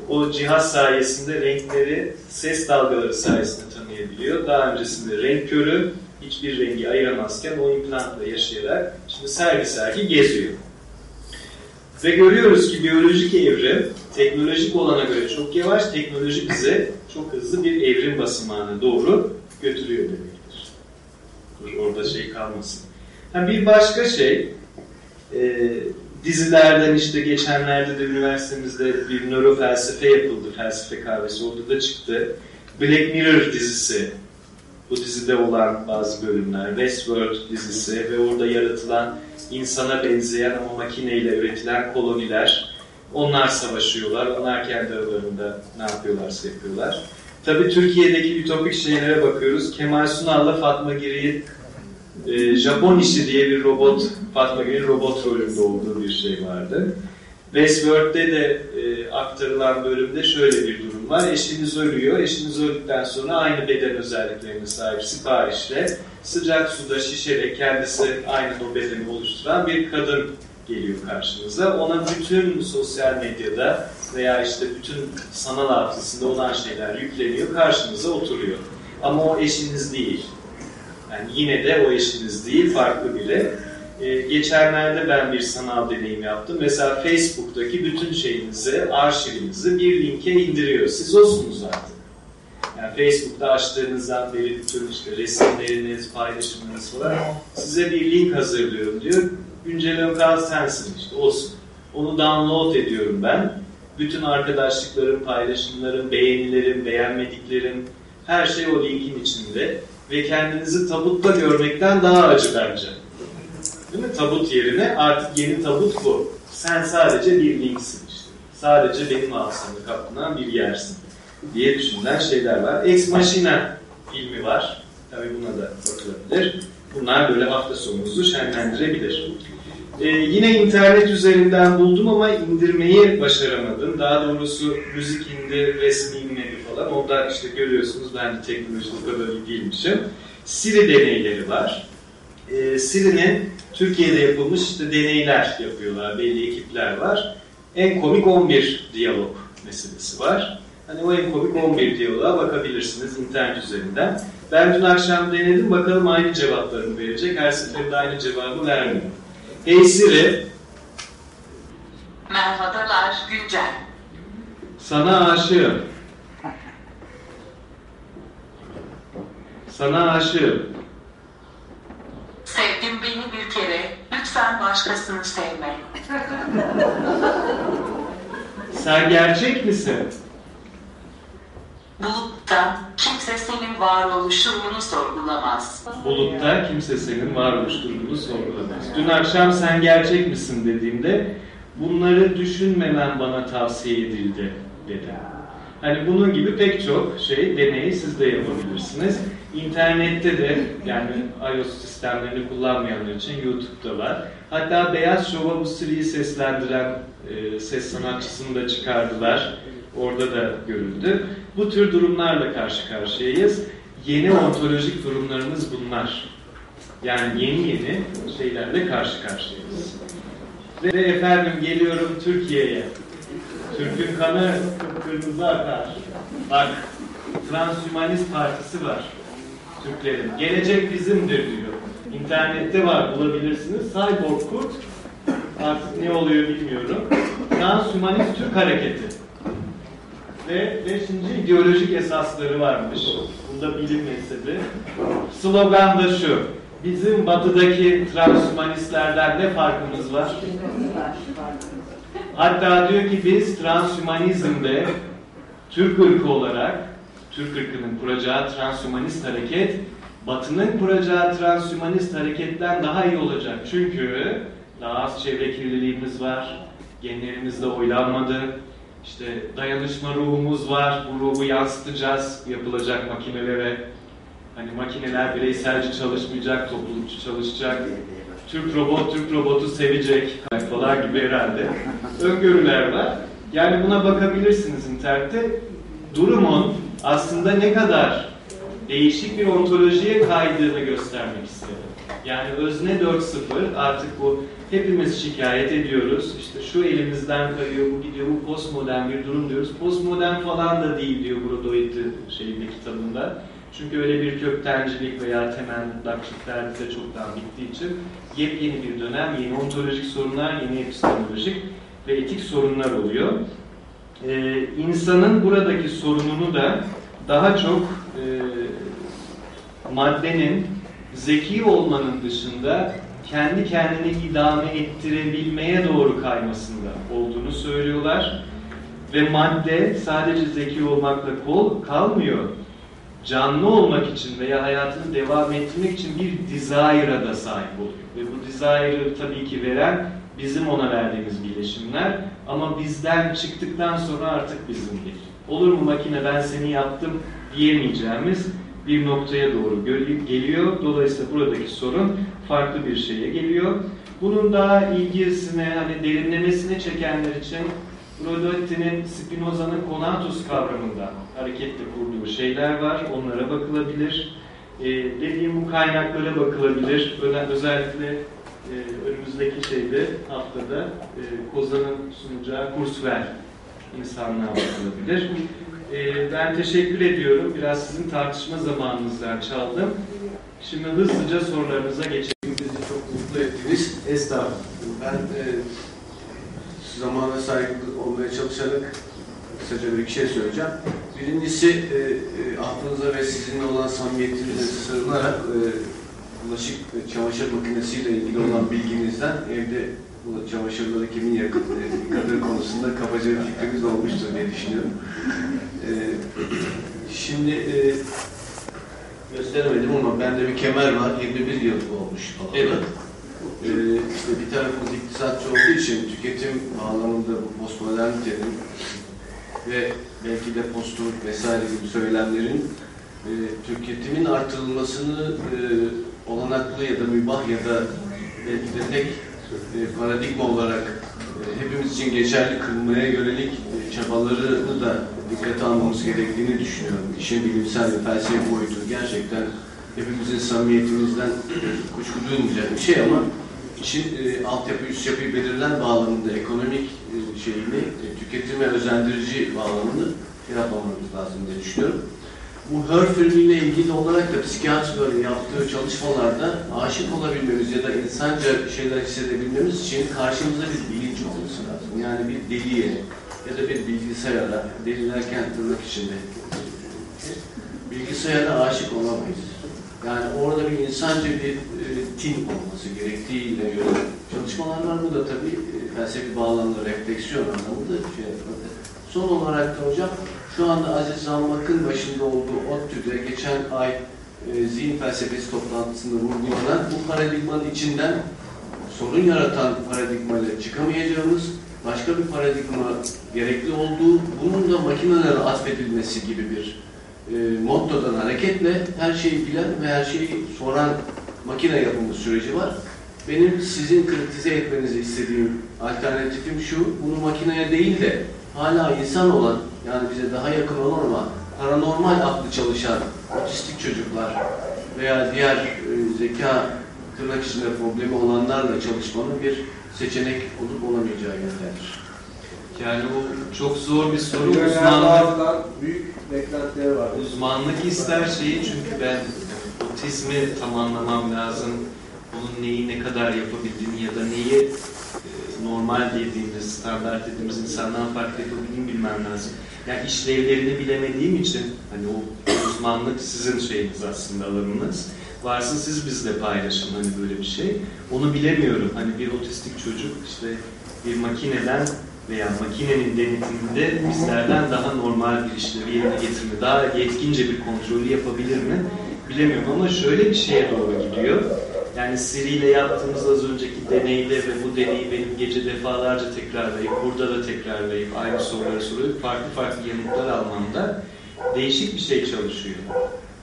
o cihaz sayesinde renkleri ses dalgaları sayesinde tanıyabiliyor. Daha öncesinde renk körü hiçbir rengi ayıramazken o implantla yaşayarak şimdi sergi sergi geziyor. Ve görüyoruz ki biyolojik evrim teknolojik olana göre çok yavaş, teknoloji bize çok hızlı bir evrim basamağına doğru götürüyor demektir. Dur, orada şey kalmasın. Ha, bir başka şey, e, dizilerden işte geçenlerde de üniversitemizde bir nöro felsefe yapıldı, felsefe kahvesi orada da çıktı. Black Mirror dizisi, bu dizide olan bazı bölümler, Westworld dizisi ve orada yaratılan insana benzeyen ama makineyle üretilen koloniler. Onlar savaşıyorlar, onlar kendi aralarında ne yapıyorlarsa yapıyorlar. Tabii Türkiye'deki ütopik şeylere bakıyoruz. Kemal Sunal'la Fatma Giri'nin e, Japon işi diye bir robot, Fatma Giri'nin robot rolünde olduğu bir şey vardı. Westworld'de de e, aktarılan bölümde şöyle bir durum var. Eşiniz ölüyor. Eşiniz öldükten sonra aynı beden özelliklerine sahip siparişle sıcak suda şişerek kendisi aynı o bedeni oluşturan bir kadın geliyor karşınıza. Ona bütün sosyal medyada veya işte bütün sanal hafızasında olan şeyler yükleniyor, karşınıza oturuyor. Ama o eşiniz değil. Yani yine de o eşiniz değil, farklı biri. Ee, geçenlerde ben bir sanal deneyim yaptım. Mesela Facebook'taki bütün şeyinizi, arşivinizi bir linke indiriyor. Siz olsunuz artık. Yani Facebook'ta açtığınızdan beri bütün işte resimleriniz, paylaşımlarınız falan size bir link hazırlıyorum diyor. Güncel lokal sensin işte olsun. Onu download ediyorum ben. Bütün arkadaşlıklarım, paylaşımlarım, beğenilerim, beğenmediklerim her şey o linkin içinde. Ve kendinizi tabutta görmekten daha acı bence. Değil mi? Tabut yerine artık yeni tabut bu. Sen sadece bir linksin işte. Sadece benim hafızamı kaplanan bir yersin diye düşünülen şeyler var. Ex Machina filmi var. Tabii buna da bakılabilir. Bunlar böyle hafta sonunuzu şenlendirebilir. Ee, yine internet üzerinden buldum ama indirmeyi başaramadım. Daha doğrusu müzik indi, resmi inmedi falan. Onda işte görüyorsunuz ben de teknolojide kadar iyi değilmişim. Siri deneyleri var. Ee, Siri'nin Türkiye'de yapılmış işte deneyler yapıyorlar. Belli ekipler var. En komik 11 diyalog meselesi var. Hani o en komik 11 diyaloğa bakabilirsiniz internet üzerinden. Ben dün akşam denedim bakalım aynı cevaplarını verecek. Her seferinde aynı cevabı vermiyor. Hey Siri,
Merhabalar güncel.
sana aşığım. Sana aşığım.
Sevdim beni bir kere, lütfen başkasını sevme.
Sen gerçek misin?
Bulutta kimse senin varoluşunu sorgulamaz.
Bulutta kimse senin varoluş durumunu sorgulamaz. Dün akşam sen gerçek misin dediğimde bunları düşünmemen bana tavsiye edildi dedi. Hani bunun gibi pek çok şey, deneyi siz de yapabilirsiniz. İnternette de yani iOS sistemlerini kullanmayanlar için YouTube'da var. Hatta Beyaz Şov'a bu Siri'yi seslendiren e, ses sanatçısını da çıkardılar. Orada da görüldü. Bu tür durumlarla karşı karşıyayız. Yeni ontolojik durumlarımız bunlar. Yani yeni yeni şeylerle karşı karşıyayız. Ve efendim geliyorum Türkiye'ye. Türk'ün kanı kıpkırmızı akar. Bak, Transhümanist Partisi var. Türklerin. Gelecek bizimdir diyor. İnternette var bulabilirsiniz. Cyborg Kurt artık ne oluyor bilmiyorum. Transhümanist Türk Hareketi. Ve beşinci ideolojik esasları varmış. Bunda bilinmese de. Slogan da şu. Bizim batıdaki transhümanistlerden ne farkımız var? Hatta diyor ki biz transhümanizmde Türk ırkı olarak Türk ırkının kuracağı transhümanist hareket Batı'nın kuracağı transhümanist hareketten daha iyi olacak. Çünkü daha az çevre kirliliğimiz var. Genlerimizde oylanmadı. İşte dayanışma ruhumuz var. Bu ruhu yansıtacağız yapılacak makinelere. Hani makineler bireyselci çalışmayacak, toplulukçu çalışacak. Türk robot, Türk robotu sevecek falan gibi herhalde öngörüler var. Yani buna bakabilirsiniz internette. Durumun aslında ne kadar değişik bir ontolojiye kaydığını göstermek istedim. Yani özne 4.0 artık bu hepimiz şikayet ediyoruz. İşte şu elimizden kayıyor, bu gidiyor, bu postmodern bir durum diyoruz. Postmodern falan da değil diyor Brodoid'i şeyinde kitabında. Çünkü öyle bir köktencilik veya temel mutlakçılık derdinde çoktan bittiği için yepyeni bir dönem, yeni ontolojik sorunlar, yeni epistemolojik ve etik sorunlar oluyor. Ee, insanın buradaki sorununu da daha çok e, maddenin zeki olmanın dışında kendi kendini idame ettirebilmeye doğru kaymasında olduğunu söylüyorlar. Ve madde sadece zeki olmakla kol kalmıyor. Canlı olmak için veya hayatını devam ettirmek için bir desire'a da sahip oluyor. Ve bu desire'ı tabii ki veren bizim ona verdiğimiz bileşimler. Ama bizden çıktıktan sonra artık bizim değil. Olur mu makine ben seni yaptım diyemeyeceğimiz bir noktaya doğru geliyor. Dolayısıyla buradaki sorun farklı bir şeye geliyor. Bunun daha ilgisine, hani derinlemesine çekenler için Brodotti'nin Spinoza'nın konatus kavramında hareketle kurduğu şeyler var. Onlara bakılabilir. Ee, dediğim bu kaynaklara bakılabilir. Özellikle e, önümüzdeki şeyde haftada e, Kozan'ın sunacağı Kursver insanlığa bakılabilir. E, ben teşekkür ediyorum. Biraz sizin tartışma zamanınızdan çaldım. Şimdi hızlıca sorularınıza geçelim.
Bizi çok mutlu ettiniz.
Estağfurullah.
Ben e, zamana saygı olmaya çalışarak kısaca bir iki şey söyleyeceğim. Birincisi e, e, aklınıza ve sizinle olan samimiyetinize sığınarak e, bulaşık ve çamaşır makinesiyle ilgili olan bilginizden evde bu çamaşırları kimin e, yıkadığı konusunda kabaca bir fikriniz olmuştur diye düşünüyorum. E, şimdi e, gösteremedim ama bende bir kemer var. 21 yıl olmuş.
Evet.
Ee, işte bir tarafımız iktisatçı olduğu için tüketim bağlamında bu postmodernitenin ve belki de postum vesaire gibi söylemlerin e, tüketimin artırılmasını e, olanaklı ya da mübah ya da belki de tek e, paradigma olarak e, hepimiz için geçerli kılmaya yönelik e, çabalarını da dikkate almamız gerektiğini düşünüyorum. İşin bilimsel ve felsefi boyutu gerçekten hepimizin samimiyetimizden kuşku duymayacak bir şey ama işin e, altyapı, üst yapıyı belirlen bağlamında ekonomik şeyini, e, tüketime özendirici bağlamını yapmamamız lazım diye düşünüyorum. Bu Her filmiyle ilgili olarak da psikiyatrların yaptığı çalışmalarda aşık olabilmemiz ya da insanca şeyler hissedebilmemiz için karşımızda bir bilinç olması lazım. Yani bir deliye ya da bir bilgisayara, deli derken tırnak içinde bilgisayara aşık olamayız. Yani orada bir insanca bir e, tin olması gerektiğiyle göre çalışmalar var. Bu da tabii e, felsefi bağlamda, refleksiyon anlamında şey yapmadı. Son olarak da hocam, şu anda Aziz Zalmak'ın başında olduğu ODTÜ'de geçen ay e, zihin felsefesi toplantısında vurgulanan bu paradigmanın içinden sorun yaratan paradigmayla çıkamayacağımız başka bir paradigma gerekli olduğu, bunun da makinelere atfedilmesi gibi bir e, mottodan hareketle her şeyi bilen ve her şeyi soran makine yapımı süreci var. Benim sizin kritize etmenizi istediğim alternatifim şu, bunu makineye değil de hala insan olan, yani bize daha yakın olan ama paranormal aklı çalışan otistik çocuklar veya diğer e, zeka tırnak içinde problemi olanlarla çalışmanın bir seçenek olup olamayacağı yöndendir.
Yani o çok zor bir soru. Uzmanlık,
büyük beklentileri var.
uzmanlık ister şeyi çünkü ben otizmi tamamlamam lazım. Bunun neyi ne kadar yapabildiğini ya da neyi e, normal dediğimiz, standart dediğimiz insandan farklı yapabildiğini bilmem lazım. Yani işlevlerini bilemediğim için hani o uzmanlık sizin şeyiniz aslında alanınız. Varsa siz bizle paylaşın hani böyle bir şey. Onu bilemiyorum. Hani bir otistik çocuk işte bir makineden veya makinenin denetiminde bizlerden daha normal bir işlevi yerine getirme, daha yetkince bir kontrolü yapabilir mi bilemiyorum ama şöyle bir şeye doğru gidiyor. Yani Siri ile yaptığımız az önceki deneyde ve bu deneyi benim gece defalarca tekrarlayıp, burada da tekrarlayıp aynı soruları sorup farklı farklı yanıtlar almamda değişik bir şey çalışıyor.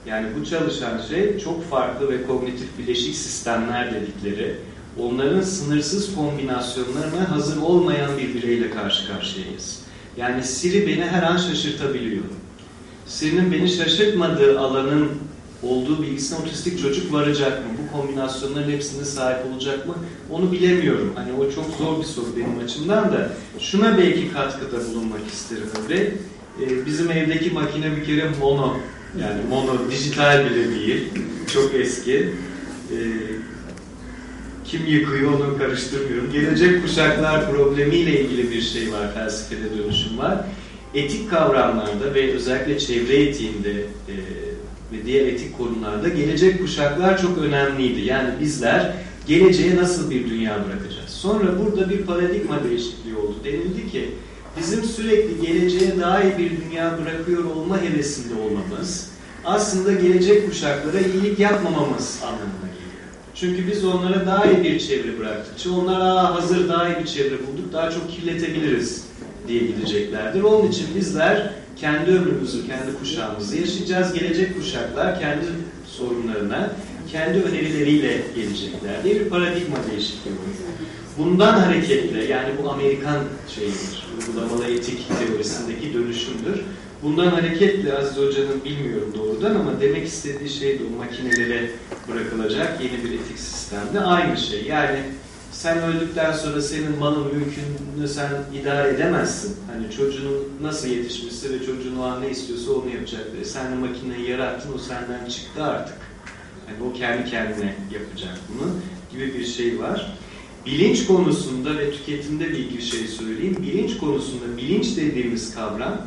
Yani bu çalışan şey çok farklı ve kognitif bileşik sistemler dedikleri, onların sınırsız kombinasyonlarına hazır olmayan bir bireyle karşı karşıyayız. Yani Siri beni her an şaşırtabiliyor. Siri'nin beni şaşırtmadığı alanın olduğu bilgisine otistik çocuk varacak mı? Bu kombinasyonların hepsine sahip olacak mı? Onu bilemiyorum. Hani o çok zor bir soru benim açımdan da. Şuna belki katkıda bulunmak isterim ve e, bizim evdeki makine bir kere mono. Yani mono, dijital bile değil. Çok eski. E, kim yıkıyor onu karıştırmıyorum. Gelecek kuşaklar problemiyle ilgili bir şey var, felsefede dönüşüm var. Etik kavramlarda ve özellikle çevre etiğinde e, ve diğer etik konularda gelecek kuşaklar çok önemliydi. Yani bizler geleceğe nasıl bir dünya bırakacağız? Sonra burada bir paradigma değişikliği oldu. Denildi ki bizim sürekli geleceğe iyi bir dünya bırakıyor olma hevesinde olmamız aslında gelecek kuşaklara iyilik yapmamamız anlamına. Çünkü biz onlara daha iyi bir çevre bıraktıkça onlar Aa, hazır daha iyi bir çevre bulduk daha çok kirletebiliriz diye gideceklerdir. Onun için bizler kendi ömrümüzü, kendi kuşağımızı yaşayacağız. Gelecek kuşaklar kendi sorunlarına, kendi önerileriyle gelecekler diye bir paradigma değişikliği oluyor. Bundan hareketle, yani bu Amerikan şeyidir, uygulamalı etik teorisindeki dönüşümdür. Bundan hareketle Aziz Hoca'nın bilmiyorum doğrudan ama demek istediği şey de o makinelere bırakılacak yeni bir etik sistemde aynı şey. Yani sen öldükten sonra senin malın mülkünü sen idare edemezsin. Hani çocuğunun nasıl yetişmesi ve çocuğun o an ne istiyorsa onu yapacak. E sen de makineyi yarattın o senden çıktı artık. Yani o kendi kendine yapacak bunu gibi bir şey var. Bilinç konusunda ve tüketimde bir iki şey söyleyeyim. Bilinç konusunda bilinç dediğimiz kavram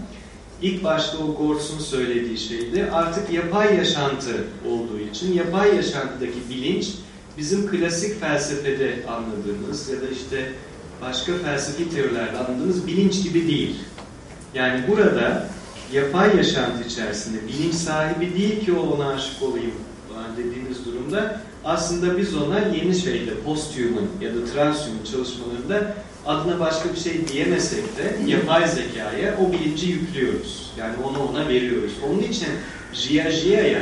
ilk başta o Gortz'un söylediği şeydi. Artık yapay yaşantı olduğu için yapay yaşantıdaki bilinç bizim klasik felsefede anladığımız ya da işte başka felsefi teorilerde anladığımız bilinç gibi değil. Yani burada yapay yaşantı içerisinde bilinç sahibi değil ki o ona aşık olayım dediğimiz durumda aslında biz ona yeni şeyde post-human ya da transhuman çalışmalarında adına başka bir şey diyemesek de yapay zekaya o bilinci yüklüyoruz. Yani onu ona veriyoruz. Onun için Jia Jia'ya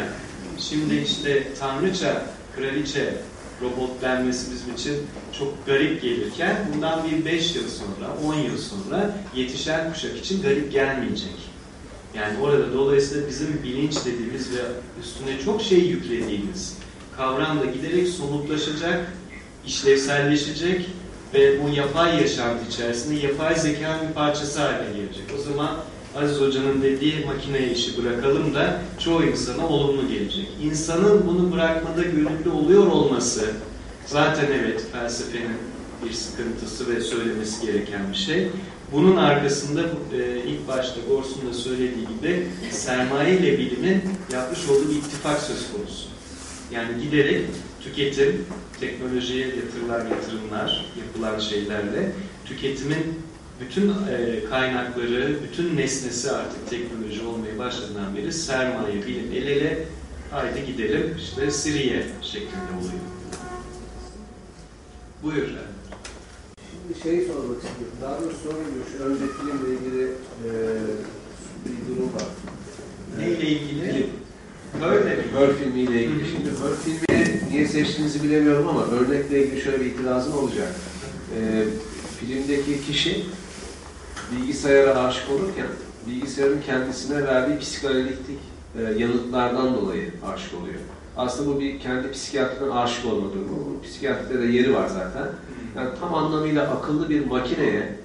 şimdi işte tanrıça, kraliçe, robot denmesi bizim için çok garip gelirken bundan bir 5 yıl sonra, 10 yıl sonra yetişen kuşak için garip gelmeyecek. Yani orada dolayısıyla bizim bilinç dediğimiz ve üstüne çok şey yüklediğimiz kavram da giderek somutlaşacak, işlevselleşecek ve bu yapay yaşantı içerisinde yapay zekanın bir parçası haline gelecek. O zaman Aziz Hoca'nın dediği makine işi bırakalım da çoğu insana olumlu gelecek. İnsanın bunu bırakmada gönüllü oluyor olması zaten evet felsefenin bir sıkıntısı ve söylemesi gereken bir şey. Bunun arkasında e, ilk başta Gors'un da söylediği gibi sermaye ile bilimin yapmış olduğu bir ittifak söz konusu. Yani giderek tüketim, teknolojiye yatırılan yatırımlar, yapılan şeylerle tüketimin bütün e, kaynakları, bütün nesnesi artık teknoloji olmaya başladığından beri sermaye, bilim el ele haydi gidelim işte Siriye şeklinde oluyor. Buyur.
Şimdi şeyi sormak istiyorum. Daha doğrusu sormuyor. Şu filmle ilgili e, bir durum var.
Neyle ilgili? Böyle mi?
Her filmiyle ilgili. Şimdi Her filmini niye seçtiğinizi bilemiyorum ama örnekle ilgili şöyle bir itirazım olacak. E, filmdeki kişi bilgisayara aşık olurken bilgisayarın kendisine verdiği psikanalitik e, yanıtlardan dolayı aşık oluyor. Aslında bu bir kendi psikiyatrına aşık olma durumu. Bunun psikiyatride de yeri var zaten. Yani tam anlamıyla akıllı bir makineye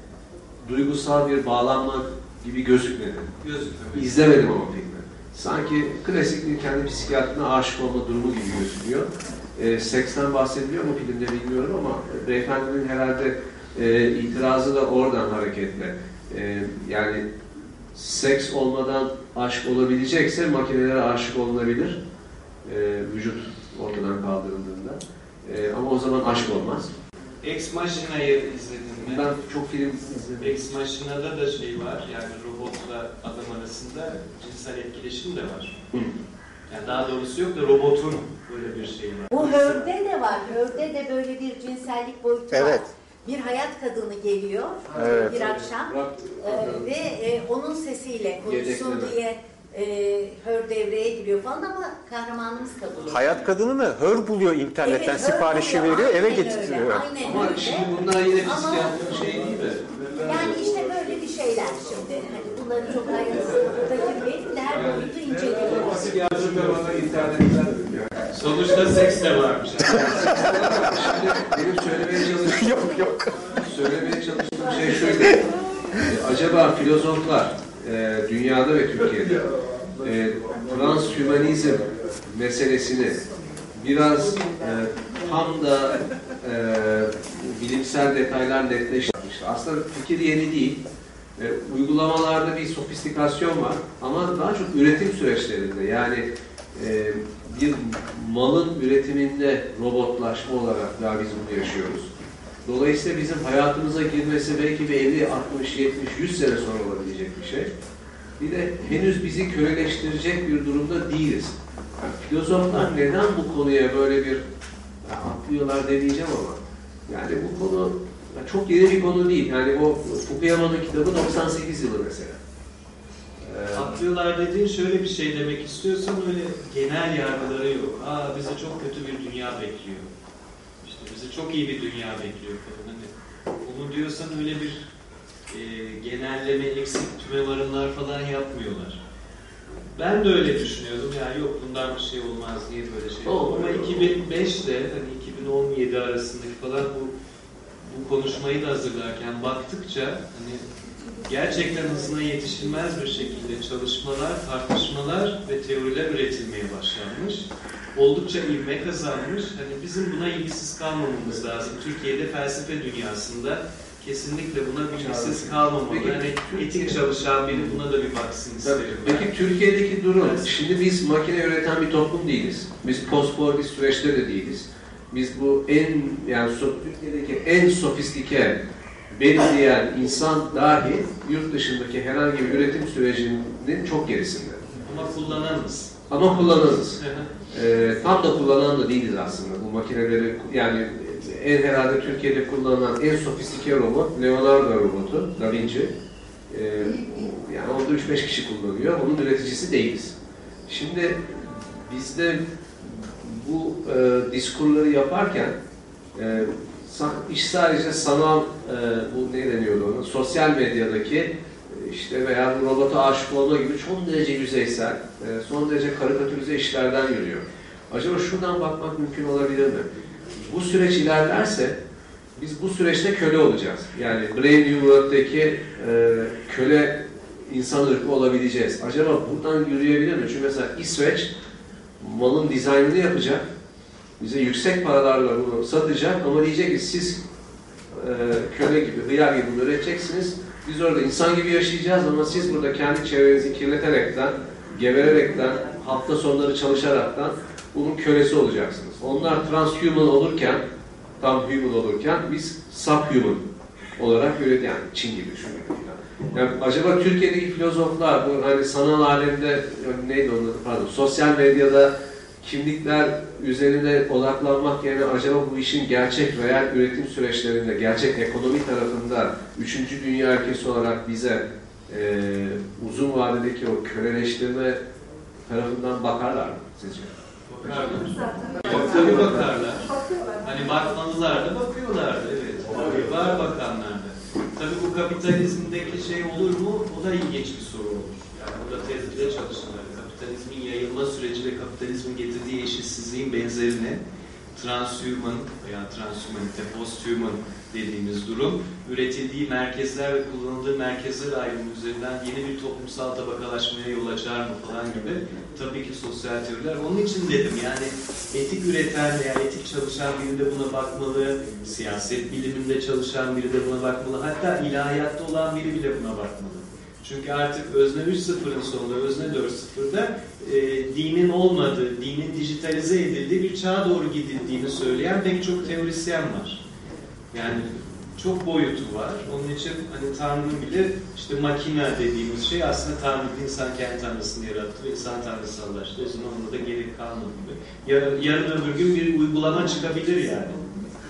duygusal bir bağlanma gibi gözükmedi.
Gözükmüyor.
İzlemedim ama filmi. Sanki klasik bir kendi psikiyatrına aşık olma durumu gibi gözüküyor. E, seksten bahsediliyor mu filmde bilmiyorum ama beyefendinin herhalde e, itirazı da oradan hareketle. E, yani seks olmadan aşk olabilecekse makinelere aşık olunabilir. E, vücut ortadan kaldırıldığında. E, ama o zaman aşk olmaz.
Ex Machina'yı izledin mi?
Ben çok film izledim.
Ex Machina'da da şey var, yani robotla adam arasında cinsel etkileşim de var. Yani daha doğrusu yok da robotun böyle bir şeyi var.
Bu hörde de var. Hörde de böyle bir cinsellik boyutu var.
Evet.
Bir hayat kadını geliyor
Evet.
bir akşam e, ve e, onun sesiyle konuşsun diye e, hör devreye giriyor falan ama kahramanımız kabul
Hayat kadını mı? Hör buluyor internetten
Evet,
siparişi
buluyor.
veriyor eve
Aynen öyle,
getiriyor.
Aynen
Ama
öyle.
şimdi bunlar yine psikiyatri şey değil mi?
Yani işte böyle bir şeyler şimdi. Hani bunları çok ayrıntısına girmeyelim de her boyutu
internetten
Sonuçta seks de varmış.
Şimdi benim söylemeye çalıştığım,
yok yok.
söylemeye çalıştığım şey şöyle. Acaba filozoflar e, dünyada ve Türkiye'de e, transhümanizm meselesini biraz e, tam da e, bilimsel detaylar netleştirmişler. Aslında fikir yeni değil. E, uygulamalarda bir sofistikasyon var ama daha çok üretim süreçlerinde yani e, bir malın üretiminde robotlaşma olarak daha biz bunu yaşıyoruz. Dolayısıyla bizim hayatımıza girmesi belki bir 50, 60, 70, 100 sene sonra olabilecek bir şey. Bir de henüz bizi köleleştirecek bir durumda değiliz. Yani filozoflar neden bu konuya böyle bir ya atlıyorlar demeyeceğim ama yani bu konu çok yeni bir konu değil. Yani o Fukuyama'nın kitabı 98 yılı mesela. Ee,
Atlıyorlar dediğin şöyle bir şey demek istiyorsan öyle genel yargıları yok. Aa bizi çok kötü bir dünya bekliyor. İşte bizi çok iyi bir dünya bekliyor falan. Hani onu diyorsan öyle bir e, genelleme, eksik tümevarımlar falan yapmıyorlar. Ben de öyle düşünüyordum. Ya yok bundan bir şey olmaz diye böyle şey.
Olur.
Ama 2005'te hani 2017 arasındaki falan bu bu konuşmayı da hazırlarken baktıkça hani gerçekten hızına yetişilmez bir şekilde çalışmalar, tartışmalar ve teoriler üretilmeye başlanmış. Oldukça ivme kazanmış. Hani bizim buna ilgisiz kalmamamız lazım. Türkiye'de felsefe dünyasında kesinlikle buna bilgisiz kalmamalı.
Peki,
Hani etik çalışan biri buna da bir baksın
Tabii.
isterim. ben.
Peki Türkiye'deki durum,
Evet.
şimdi biz makine üreten bir toplum değiliz. Biz postmodernist süreçte de değiliz. Biz bu en, yani Türkiye'deki en sofistike benim diyen insan dahi yurt dışındaki herhangi bir üretim sürecinin çok gerisinde.
Ama kullananız.
Ama
hı.
Ee, tam da kullanan da değiliz aslında bu makineleri. Yani en herhalde Türkiye'de kullanılan en sofistike robot Leonardo robotu, Da Vinci. Ee, yani onda 3-5 kişi kullanıyor. Onun üreticisi değiliz. Şimdi bizde bu e, diskurları yaparken e, iş sadece sanal, e, bu ne deniyordu ona, sosyal medyadaki e, işte veya robota aşık olma gibi çok derece yüzeysel, e, son derece karikatürize işlerden yürüyor. Acaba şuradan bakmak mümkün olabilir mi? Bu süreç ilerlerse biz bu süreçte köle olacağız. Yani Brave New World'deki e, köle insan ırkı olabileceğiz. Acaba buradan yürüyebilir mi? Çünkü mesela İsveç malın dizaynını yapacak. Bize yüksek paralarla bunu satacak ama diyecek ki siz e, köle gibi, hıyar gibi bunu üreteceksiniz. Biz orada insan gibi yaşayacağız ama siz burada kendi çevrenizi kirleterekten, gebererekten, hafta sonları çalışaraktan bunun kölesi olacaksınız. Onlar transhuman olurken, tam human olurken biz subhuman olarak üret yani Çin gibi düşünün. Yani acaba Türkiye'deki filozoflar bu hani sanal alemde neydi onun adı pardon sosyal medyada kimlikler üzerine odaklanmak yerine acaba bu işin gerçek reel üretim süreçlerinde, gerçek ekonomi tarafında üçüncü dünya ülkesi olarak bize e, uzun vadedeki o köleleştirme tarafından bakarlar mı sizce?
Bakarlar. Tabii bakarlar. Hani bakmalılar da bakıyorlardı evet. Var bakanlar. Tabii bu kapitalizmdeki şey olur mu? O da ilginç bir soru olur. Yani bu da tezgide çalışmaları. Kapitalizmin yayılma süreci ve kapitalizmin getirdiği eşitsizliğin benzerini transhuman veya transhumanite, posthuman dediğimiz durum üretildiği merkezler ve kullanıldığı merkezler ayrımı üzerinden yeni bir toplumsal tabakalaşmaya yol açar mı falan gibi tabii ki sosyal teoriler. Onun için dedim yani etik üreten veya etik çalışan biri de buna bakmalı, siyaset biliminde çalışan biri de buna bakmalı, hatta ilahiyatta olan biri bile buna bakmalı. Çünkü artık özne 3.0'ın sonunda, özne 4.0'da e, dinin olmadığı, dinin dijitalize edildiği bir çağa doğru gidildiğini söyleyen pek çok teorisyen var. Yani çok boyutu var. Onun için hani Tanrı'nın bile işte makine dediğimiz şey aslında Tanrı insan kendi Tanrısını yarattı ve insan Tanrısallaştı. O zaman onda da gerek kalmadı gibi. Yarın, öbür gün bir uygulama çıkabilir yani.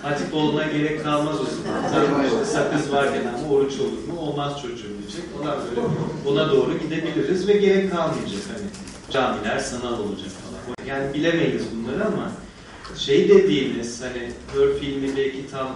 Hatip olmaya gerek kalmaz o zaman. Tabii işte sakız varken ama oruç olur mu? Olmaz çocuğum diyecek. Ona böyle buna doğru gidebiliriz ve gerek kalmayacak hani. Camiler sanal olacak falan. Yani bilemeyiz bunları ama şey dediğiniz hani Her filmi belki tam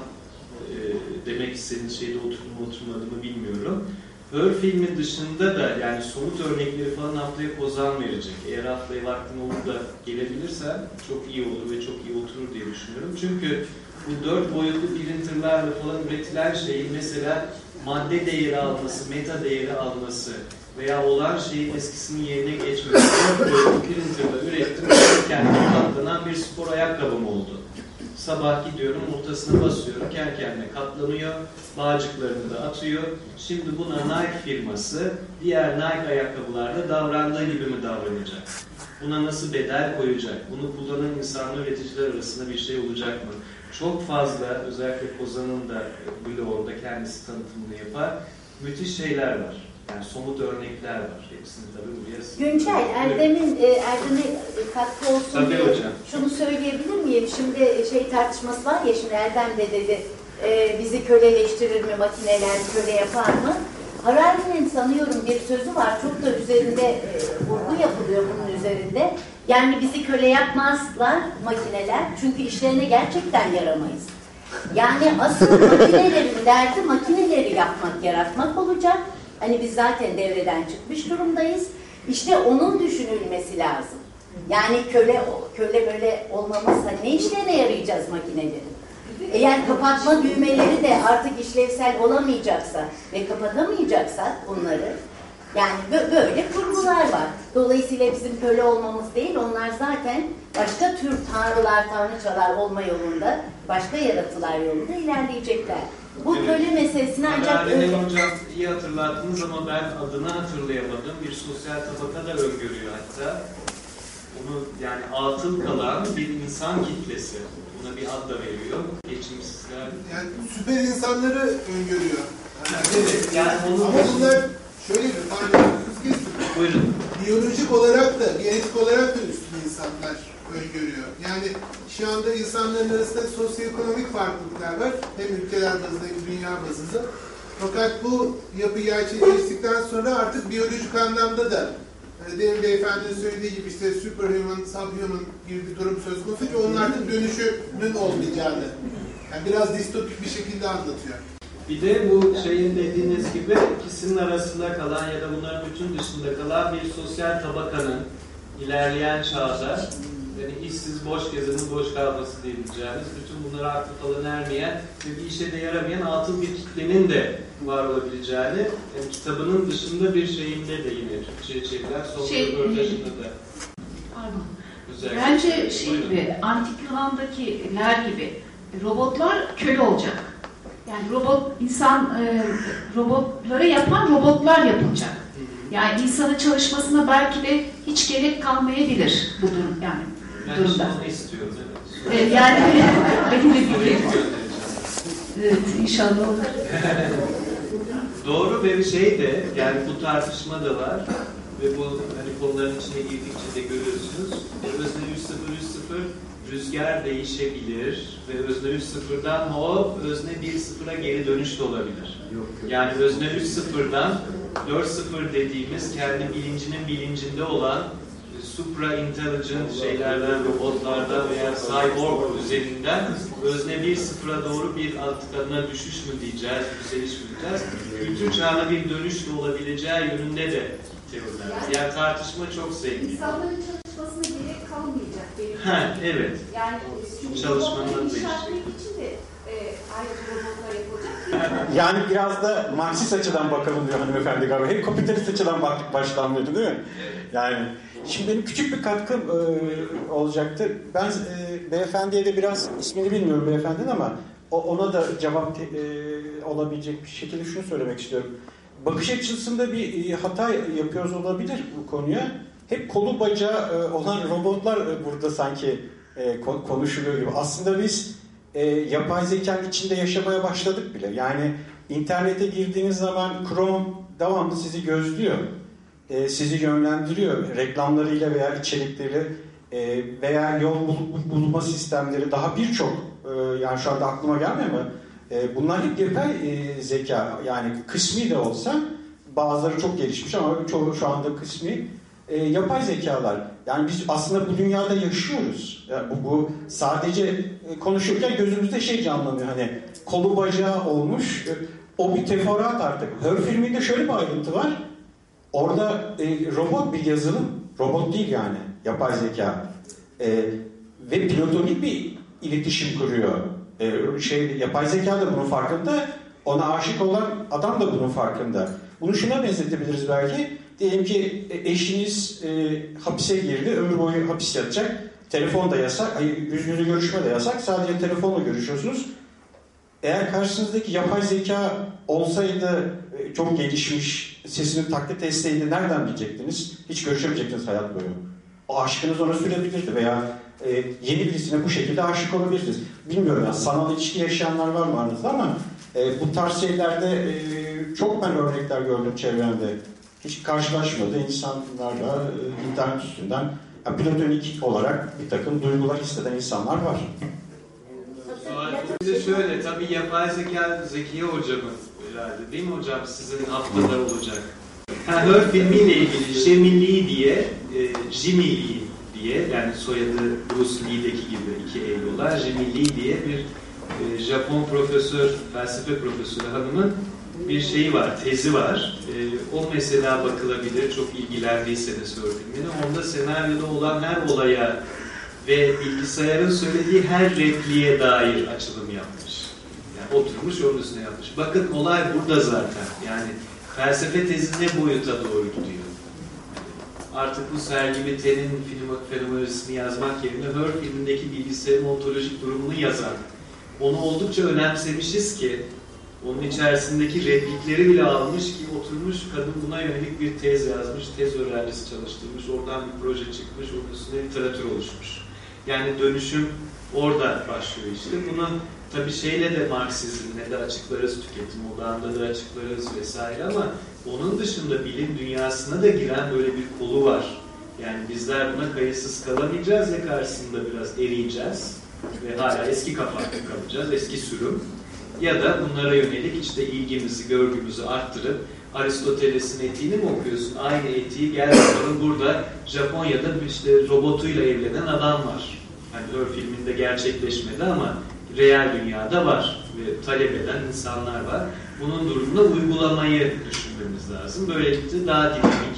e, demek istediğiniz şeyde oturup mu oturmadı mı bilmiyorum. Her filmi dışında da yani somut örnekleri falan haftaya Kozan verecek. Eğer haftaya vaktin olur da gelebilirsen çok iyi olur ve çok iyi oturur diye düşünüyorum. Çünkü bu dört boyutlu printerlarla falan üretilen şeyin mesela madde değeri alması, meta değeri alması veya olan şeyin eskisinin yerine geçmesi dört boyutlu printerla ürettim. Kendine katlanan bir spor ayakkabım oldu. Sabah gidiyorum, ortasına basıyorum, kendi kendine katlanıyor, bağcıklarını da atıyor. Şimdi buna Nike firması diğer Nike ayakkabılarda davrandığı gibi mi davranacak? Buna nasıl bedel koyacak? Bunu kullanan insanla üreticiler arasında bir şey olacak mı? Çok fazla, özellikle Kozan'ın da blogunda kendisi tanıtımını yapar, müthiş şeyler var. Yani somut örnekler var. Hepsini tabii buraya...
Güncel, Erdem'in e, Erdem'e katkı olsun
Tabii
diye
hocam.
şunu söyleyebilir miyim? Şimdi şey tartışması var ya şimdi Erdem de dedi e, bizi köleleştirir mi makineler, köle yapar mı? Harari'nin sanıyorum bir sözü var. Çok da üzerinde e, vurgu yapılıyor bunun üzerinde. Yani bizi köle yapmazlar makineler. Çünkü işlerine gerçekten yaramayız. Yani asıl makinelerin derdi makineleri yapmak, yaratmak olacak. Hani biz zaten devreden çıkmış durumdayız. İşte onun düşünülmesi lazım. Yani köle köle böyle olmamız hani ne işlerine yarayacağız makinelerin? Eğer kapatma düğmeleri de artık işlevsel olamayacaksa ve kapatamayacaksak bunları yani bö- böyle kurgular var. Dolayısıyla bizim köle olmamız değil, onlar zaten başka tür tanrılar, tanrıçalar olma yolunda, başka yaratılar yolunda ilerleyecekler. Bu
Evet.
köle meselesini ancak öyle...
Hocam iyi hatırlattınız ama ben adını hatırlayamadım. Bir sosyal tabaka da öngörüyor hatta. Onu yani atıl kalan bir insan kitlesi. Buna bir ad da veriyor. Geçimsizler.
Yani süper insanları öngörüyor. Yani,
Evet, yani onu-
Ama bunlar şöyle bir hız kestim.
Buyurun.
Biyolojik olarak da, genetik olarak da üstün insanlar öngörüyor. Yani şu anda insanların arasında sosyoekonomik farklılıklar var. Hem ülkeler bazında hem dünya bazında. Fakat bu yapı gerçekleştikten sonra artık biyolojik anlamda da hani demin beyefendinin söylediği gibi işte superhuman, subhuman gibi bir durum söz konusu ki onun artık dönüşünün olmayacağını yani biraz distopik bir şekilde anlatıyor.
Bir de bu şeyin dediğiniz gibi ikisinin arasında kalan ya da bunların bütün dışında kalan bir sosyal tabakanın ilerleyen çağda yani işsiz boş gezenin boş kalması diyebileceğimiz bütün bunlara aklı falan ermeyen ve bir işe de yaramayan atıl bir kitlenin de var olabileceğini yani kitabının dışında bir şeyinde de yine Türkçe'ye çevrilen son
Şey,
röportajında da
Pardon. Bence şey
Buyurun.
gibi, antik Yunan'dakiler gibi robotlar köle olacak. Yani robot, insan e, robotları yapan robotlar yapılacak. Yani insanın çalışmasına belki de hiç gerek kalmayabilir bu durum. Yani
Ben
durumda.
istiyorum. Evet.
E, yani benim de bir
Göndereceğim.
Evet, inşallah olur.
Doğru ve bir şey de yani bu tartışma da var ve bu hani konuların içine girdikçe de görüyorsunuz. Özne 3.0 3.0 rüzgar değişebilir ve Özne 3.0'dan hop Özne 1.0'a geri dönüş de olabilir.
Yok, yok.
Yani Özne 3.0'dan 4.0 dediğimiz kendi bilincinin bilincinde olan e, supra intelligent şeylerden, robotlardan veya cyborg üzerinden özne 1.0'a doğru bir alt kanına düşüş mü diyeceğiz, yükseliş mi diyeceğiz. Kültür çağına bir dönüş de olabileceği yönünde de teoriler. var. Yani tartışma çok zengin.
İnsanların çalışmasına gerek kalmayacak.
Ha, evet.
Yani
Çalışmanın da
inşa etmek için de e, ayrıca robotlar yapılacak.
Yani biraz da Marksist açıdan bakalım diyor hanımefendi galiba. Hep kapitalist açıdan baktık başlanmıyordu değil mi? Yani şimdi benim küçük bir katkım e, olacaktı. Ben e, beyefendiye de biraz ismini bilmiyorum beyefendinin ama o, ona da cevap e, olabilecek bir şekilde şunu söylemek istiyorum. Bakış açısında bir e, hata yapıyoruz olabilir bu konuya. Hep kolu bacağı e, olan robotlar e, burada sanki e, ko- konuşuluyor gibi. Aslında biz yapay zekanın içinde yaşamaya başladık bile. Yani internete girdiğiniz zaman Chrome devamlı sizi gözlüyor. Sizi yönlendiriyor. Reklamlarıyla veya içerikleriyle e, veya yol bul- bulma sistemleri daha birçok yani şu anda aklıma gelmiyor ama bunlar hep yapay zeka yani kısmi de olsa bazıları çok gelişmiş ama çoğu şu anda kısmi e, yapay zekalar. Yani biz aslında bu dünyada yaşıyoruz. Yani bu, bu sadece e, konuşurken gözümüzde şey canlanıyor hani kolu bacağı olmuş. E, o bir teferruat artık. Her filminde şöyle bir ayrıntı var. Orada e, robot bir yazılım. Robot değil yani. Yapay zeka. E, ve platonik bir iletişim kuruyor. E, şey yapay zeka da bunun farkında. Ona aşık olan adam da bunun farkında. Bunu şuna benzetebiliriz belki. Diyelim ki e, eşiniz e, hapise girdi, ömür boyu hapis yatacak. Telefon da yasak, yüz yüze görüşme de yasak. Sadece telefonla görüşüyorsunuz. Eğer karşınızdaki yapay zeka olsaydı e, çok gelişmiş, sesini taklit etseydi nereden bilecektiniz? Hiç görüşemeyecektiniz hayat boyu. O aşkınız ona sürebilirdi veya e, yeni birisine bu şekilde aşık olabilirsiniz. Bilmiyorum ya sanal ilişki yaşayanlar var mı aranızda ama e, bu tarz şeylerde e, çok ben örnekler gördüm çevremde. Hiç karşılaşmadı insanlarla e, internet üstünden ya, platonik olarak bir takım duygular hisseden insanlar var.
Bir de şöyle, tabii yapay zeka Zekiye hocamın herhalde değil mi hocam? Sizin haftada olacak. Ha, Her filmiyle ilgili Lee diye, e, Jimmy Lee diye, yani soyadı Bruce Lee'deki gibi iki Eylül'ler, Lee diye bir e, Japon profesör, felsefe profesörü hanımın bir şeyi var, tezi var. E, o mesela bakılabilir, çok ilgilendiyseniz filmini. Onda senaryoda olan her olaya ve bilgisayarın söylediği her repliğe dair açılım yapmış. Yani oturmuş onun üstüne yapmış. Bakın olay burada zaten. Yani felsefe tezi ne boyuta doğru gidiyor. Artık bu Sergi Mete'nin film fenomenolojisini yazmak yerine Her filmindeki bilgisayarın ontolojik durumunu yazan, onu oldukça önemsemişiz ki onun içerisindeki replikleri bile almış ki oturmuş kadın buna yönelik bir tez yazmış, tez öğrencisi çalıştırmış, oradan bir proje çıkmış, onun üstüne literatür oluşmuş. Yani dönüşüm orada başlıyor işte. Bunu tabii şeyle de Marksizmle de açıklarız, tüketim odağında da açıklarız vesaire ama onun dışında bilim dünyasına da giren böyle bir kolu var. Yani bizler buna kayıtsız kalamayacağız ya karşısında biraz eriyeceğiz ve hala eski kapaklı kalacağız, eski sürüm. Ya da bunlara yönelik işte ilgimizi, görgümüzü arttırıp Aristoteles'in etiğini mi okuyorsun? Aynı etiği gel burada Japonya'da işte robotuyla evlenen adam var. Hani Her filminde gerçekleşmedi ama real dünyada var ve talep eden insanlar var. Bunun durumunda uygulamayı düşünmemiz lazım. Böylelikle daha dinamik,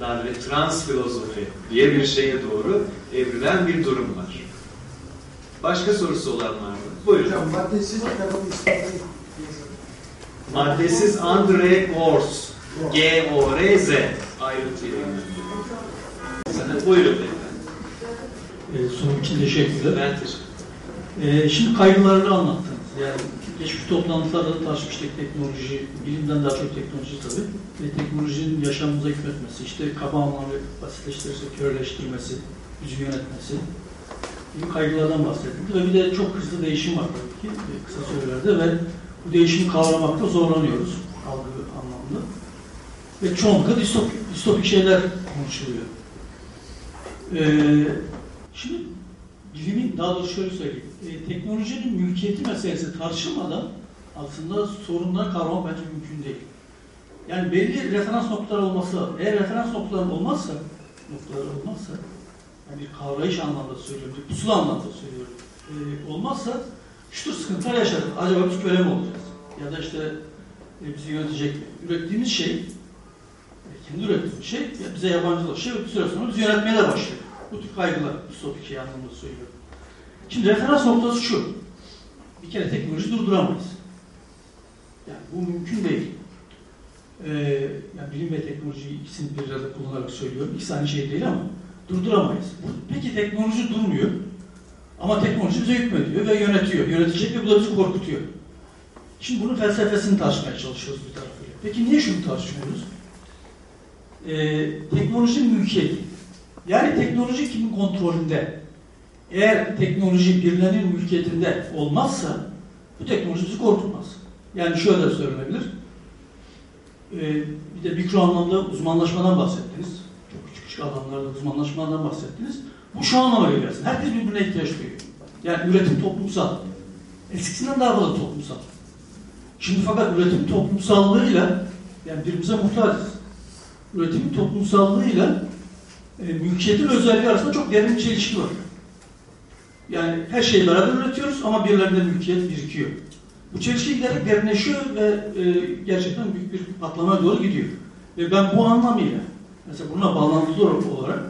daha böyle trans filozofi diye bir şeye doğru evrilen bir durum var. Başka sorusu olan var mı? Buyurun.
Hocam maddesiz kitabın ismini
Maddesiz Andre Gors. G-O-R-Z. Buyurun efendim.
E, sunum için teşekkürler.
Ben teşekkür
E, şimdi kaygılarını anlattınız. Yani geçmiş toplantılarda da tartışmıştık teknoloji, bilimden daha çok teknoloji tabii. Ve teknolojinin yaşamımıza hükmetmesi, işte kaba anlamı basitleştirirse körleştirmesi, gücü yönetmesi. Gibi kaygılardan bahsedildi ve bir de çok hızlı değişim var tabii ki e, kısa sürelerde ve bu değişimi kavramakta zorlanıyoruz algı anlamda. Ve çoğunlukla distopik, distopik şeyler konuşuluyor. Ee, şimdi bilimin, daha doğrusu şöyle söyleyeyim, e, teknolojinin mülkiyeti meselesi tartışılmadan aslında sorunları kavramak bence mümkün değil. Yani belli referans noktaları olması, eğer referans noktaları olmazsa, noktaları olmazsa, bir kavrayış anlamda söylüyorum, bir pusula anlamda söylüyorum, e, olmazsa şu tür sıkıntılar yaşarız. Acaba biz köle mi olacağız? Ya da işte e, bizi yönetecek mi? Ürettiğimiz şey, e, kendi ürettiğimiz şey ya bize yabancılaşıyor ve bir süre sonra bizi yönetmeye de başlıyor. Bu tür kaygılar, distopik şey anlamda söylüyorum. Şimdi referans noktası şu, bir kere teknoloji durduramayız. Yani bu mümkün değil. Ee, yani bilim ve teknoloji ikisini bir arada kullanarak söylüyorum. İkisi aynı şey değil ama durduramayız. Peki teknoloji durmuyor. Ama teknoloji bize hükmediyor ve yönetiyor. Yönetecek ve bu da bizi korkutuyor. Şimdi bunun felsefesini tartışmaya çalışıyoruz bir tarafıyla. Peki niye şunu tartışmıyoruz? Ee, teknolojinin mülkiyeti. Yani teknoloji kimin kontrolünde? Eğer teknoloji birilerinin mülkiyetinde olmazsa bu teknoloji bizi korkutmaz. Yani şöyle söylenebilir. Ee, bir de mikro anlamda uzmanlaşmadan bahsettiniz. Küçük alanlarda uzmanlaşmadan bahsettiniz. Bu şu anlama geliyor aslında. Herkes birbirine ihtiyaç duyuyor. Yani üretim toplumsal. Eskisinden daha fazla toplumsal. Şimdi fakat üretim toplumsallığıyla yani birbirimize muhtacız. Üretimin toplumsallığıyla e, mülkiyetin özelliği arasında çok derin bir çelişki var. Yani her şeyi beraber üretiyoruz ama birilerinde mülkiyet birikiyor. Bu çelişki giderek derinleşiyor ve e, gerçekten büyük bir patlamaya doğru gidiyor. Ve ben bu anlamıyla, mesela buna bağlantılı olarak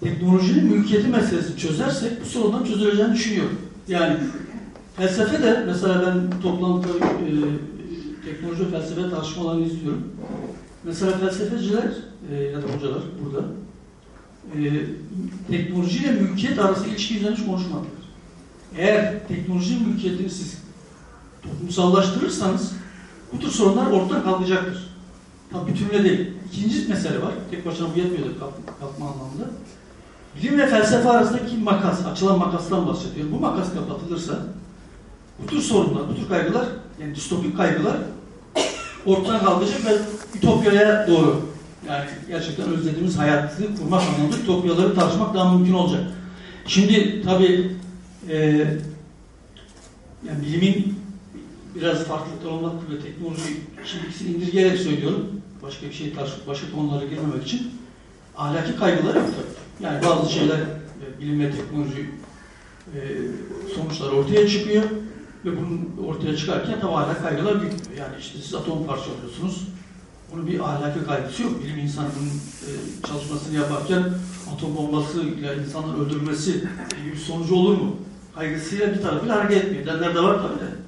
teknolojinin mülkiyeti meselesini çözersek bu sorundan çözüleceğini düşünüyorum. Yani felsefe de, mesela ben toplantıda e, teknoloji ve felsefe tartışmalarını izliyorum. Mesela felsefeciler e, ya da hocalar burada e, teknoloji ile mülkiyet arası ilişki üzerine konuşmadılar. Eğer teknolojinin mülkiyetini siz toplumsallaştırırsanız bu tür sorunlar ortadan kalkacaktır. Tabi bütünüyle değil. İkinci mesele var. Tek başına bu yetmiyordur kalk- kalkma anlamında. Bilim ve felsefe arasındaki makas, açılan makastan bahsediyorum. Bu makas kapatılırsa bu tür sorunlar, bu tür kaygılar, yani distopik kaygılar ortadan kalkacak ve ütopyaya doğru yani gerçekten özlediğimiz hayatı kurmak anlamında ütopyaları tartışmak daha mümkün olacak. Şimdi tabii e, yani bilimin biraz farklılıklar olmak ve teknoloji şimdi ikisini indirgeyerek söylüyorum. Başka bir şey tartışıp başka konulara girmemek için ahlaki kaygılar yok tabii. Yani bazı şeyler e, bilim ve teknoloji e, sonuçları ortaya çıkıyor ve bunun ortaya çıkarken tabii ahlaki kaygılar büyük. Yani işte siz atom parçalıyorsunuz. Bunun bir ahlaki kaygısı yok. Bilim insanı bunun e, çalışmasını yaparken atom bombasıyla insanların öldürülmesi gibi bir sonucu olur mu? Kaygısıyla bir tarafıyla hareket etmiyor. Edenler de var tabii de.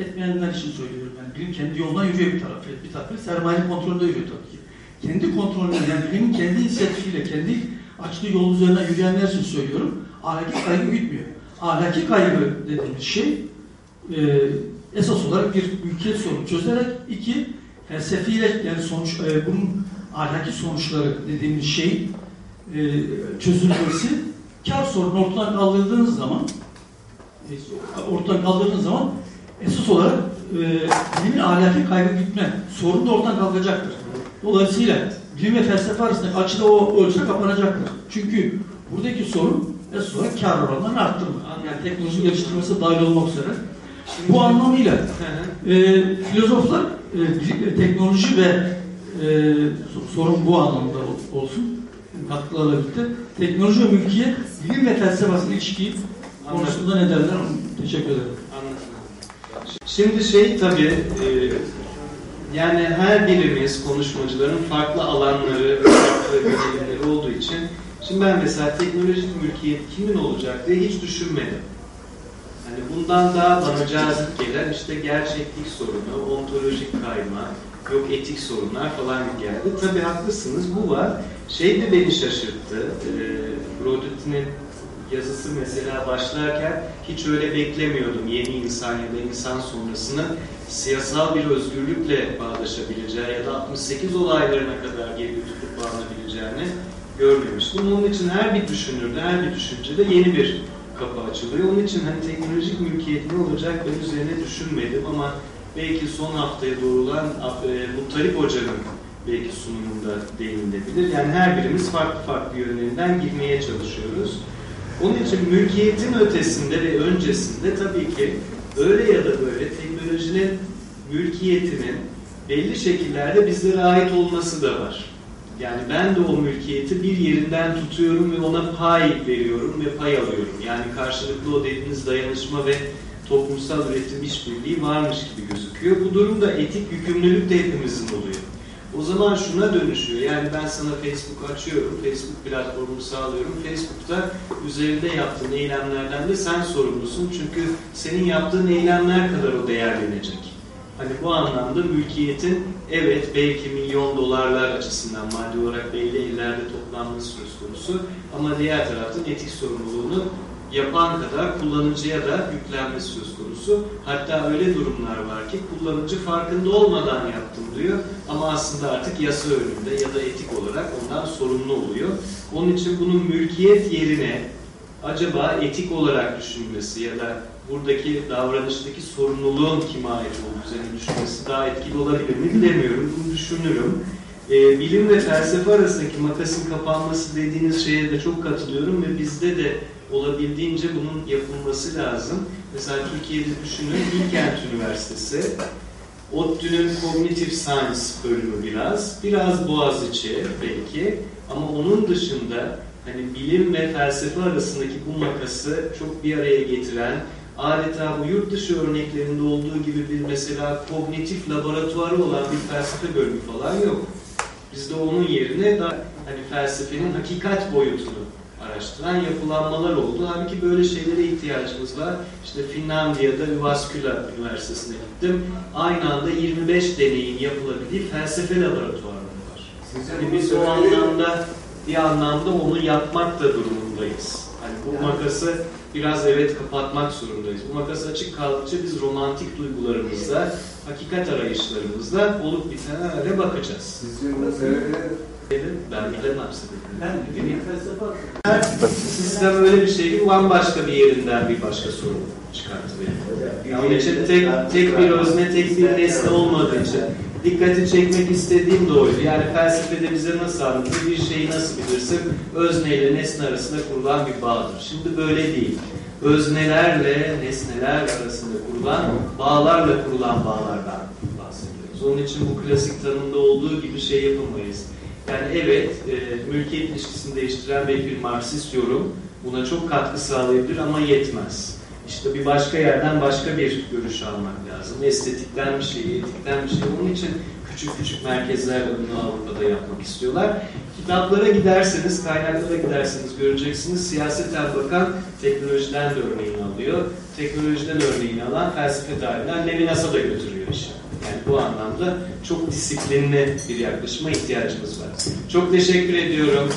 Etmeyenler için söylüyorum. Yani bilim kendi yolundan yürüyor bir tarafı. Bir tarafı sermaye kontrolünde yürüyor tabii ki. Kendi kontrolünde, yani bilimin kendi inisiyatifiyle, kendi açtığı yol üzerine yürüyenler için söylüyorum. Ahlaki kaygı gütmüyor. Ahlaki kaygı dediğimiz şey e, esas olarak bir mülkiyet sorunu çözerek iki felsefiyle yani sonuç e, bunun ahlaki sonuçları dediğimiz şey e, çözülmesi kar sorunu ortadan kaldırdığınız zaman e, ortadan kaldırdığınız zaman esas olarak e, bilimin ahlaki kaygı gütme sorunu da ortadan kalkacaktır. Dolayısıyla bilim ve felsefe arasındaki açıda o ölçüde kapanacaktır. Çünkü buradaki sorun esas olarak kar oranlarını arttırma. Yani teknoloji geliştirmesi dahil olmak üzere. Bu anlamıyla e, filozoflar e, bilim- teknoloji ve e, so- sorun bu anlamda ol- olsun katkılarla birlikte teknoloji ve mülkiyet bilim ve felsefe arasında ilişkiyi konusunda ne derler? Teşekkür ederim.
Şimdi şey tabii e, yani her birimiz konuşmacıların farklı alanları, farklı deneyimleri olduğu için şimdi ben mesela teknolojik mülkiyet kimin olacak diye hiç düşünmedim. Hani bundan daha bana cazip gelen işte gerçeklik sorunu, ontolojik kayma, yok etik sorunlar falan geldi. Tabii haklısınız bu var. Şey de beni şaşırttı. E, Brodutti'nin yazısı mesela başlarken hiç öyle beklemiyordum. Yeni insan ya da insan sonrasını siyasal bir özgürlükle bağdaşabileceği ya da 68 olaylarına kadar geri tutup bağlanabileceğini görmemiştim. Onun için her bir düşünürde, her bir düşüncede yeni bir kapı açılıyor. Onun için hani teknolojik mülkiyet ne olacak ben üzerine düşünmedim ama belki son haftaya doğrulan e, Muttalip Hoca'nın belki sunumunda değinilebilir. Yani her birimiz farklı farklı yönlerinden girmeye çalışıyoruz. Onun için mülkiyetin ötesinde ve öncesinde tabii ki öyle ya da böyle teknolojinin mülkiyetinin belli şekillerde bizlere ait olması da var. Yani ben de o mülkiyeti bir yerinden tutuyorum ve ona pay veriyorum ve pay alıyorum. Yani karşılıklı o dediğiniz dayanışma ve toplumsal üretim işbirliği varmış gibi gözüküyor. Bu durumda etik yükümlülük de hepimizin oluyor. O zaman şuna dönüşüyor. Yani ben sana Facebook açıyorum, Facebook platformunu sağlıyorum. Facebook'ta üzerinde yaptığın eylemlerden de sen sorumlusun. Çünkü senin yaptığın eylemler kadar o değerlenecek. Hani bu anlamda mülkiyetin evet belki milyon dolarlar açısından maddi olarak belli ellerde toplanması söz konusu ama diğer taraftan etik sorumluluğunu yapan kadar kullanıcıya da yüklenmesi söz konusu. Hatta öyle durumlar var ki kullanıcı farkında olmadan yaptım diyor ama aslında artık yasa önünde ya da etik olarak ondan sorumlu oluyor. Onun için bunun mülkiyet yerine acaba etik olarak düşünmesi ya da buradaki davranıştaki sorumluluğun kime ait olduğu üzerine düşünmesi daha etkili olabilir mi bilemiyorum. Bunu düşünürüm. Ee, bilim ve felsefe arasındaki makasın kapanması dediğiniz şeye de çok katılıyorum ve bizde de olabildiğince bunun yapılması lazım. Mesela Türkiye'de düşünün Bilkent Üniversitesi, ODTÜ'nün Cognitive Science bölümü biraz, biraz Boğaziçi belki ama onun dışında hani bilim ve felsefe arasındaki bu makası çok bir araya getiren, adeta bu yurt dışı örneklerinde olduğu gibi bir mesela kognitif laboratuvarı olan bir felsefe bölümü falan yok. Bizde onun yerine daha hani felsefenin hakikat boyutunu araştıran yapılanmalar oldu. Halbuki böyle şeylere ihtiyacımız var. İşte Finlandiya'da Üvasküla Üniversitesi'ne gittim. Aynı anda 25 deneyin yapılabildiği felsefe laboratuvarları var. Yani biz o anlamda bir anlamda onu yapmak da durumundayız. Hani bu makası biraz evet kapatmak zorundayız. Bu makas açık kaldıkça biz romantik duygularımızla, hakikat arayışlarımızla olup bitenlere bakacağız.
Sizin mesele
Ben bilemem sebebini. Ben Sistem öyle bir şey ki bambaşka bir yerinden bir başka sorun çıkartıyor. Onun için tek, tek bir özne, tek bir nesne olmadığı için dikkati çekmek istediğim de oydu. Yani felsefede bize nasıl anlatır, bir şeyi nasıl bilirsin, özne ile nesne arasında kurulan bir bağdır. Şimdi böyle değil. Öznelerle nesneler arasında kurulan, bağlarla kurulan bağlardan bahsediyoruz. Onun için bu klasik tanımda olduğu gibi şey yapamayız. Yani evet, e, mülkiyet ilişkisini değiştiren belki bir Marksist yorum buna çok katkı sağlayabilir ama yetmez. İşte bir başka yerden başka bir görüş almak lazım. Estetikten bir şey, etikten bir şey. Onun için küçük küçük merkezler bunu Avrupa'da yapmak istiyorlar. Kitaplara giderseniz, kaynaklara giderseniz göreceksiniz. Siyaseten bakan teknolojiden de örneğini alıyor. Teknolojiden örneğini alan felsefe tarihinden Levinas'a da götürüyor işi. Yani bu anlamda çok disiplinli bir yaklaşıma ihtiyacımız var. Çok teşekkür ediyorum.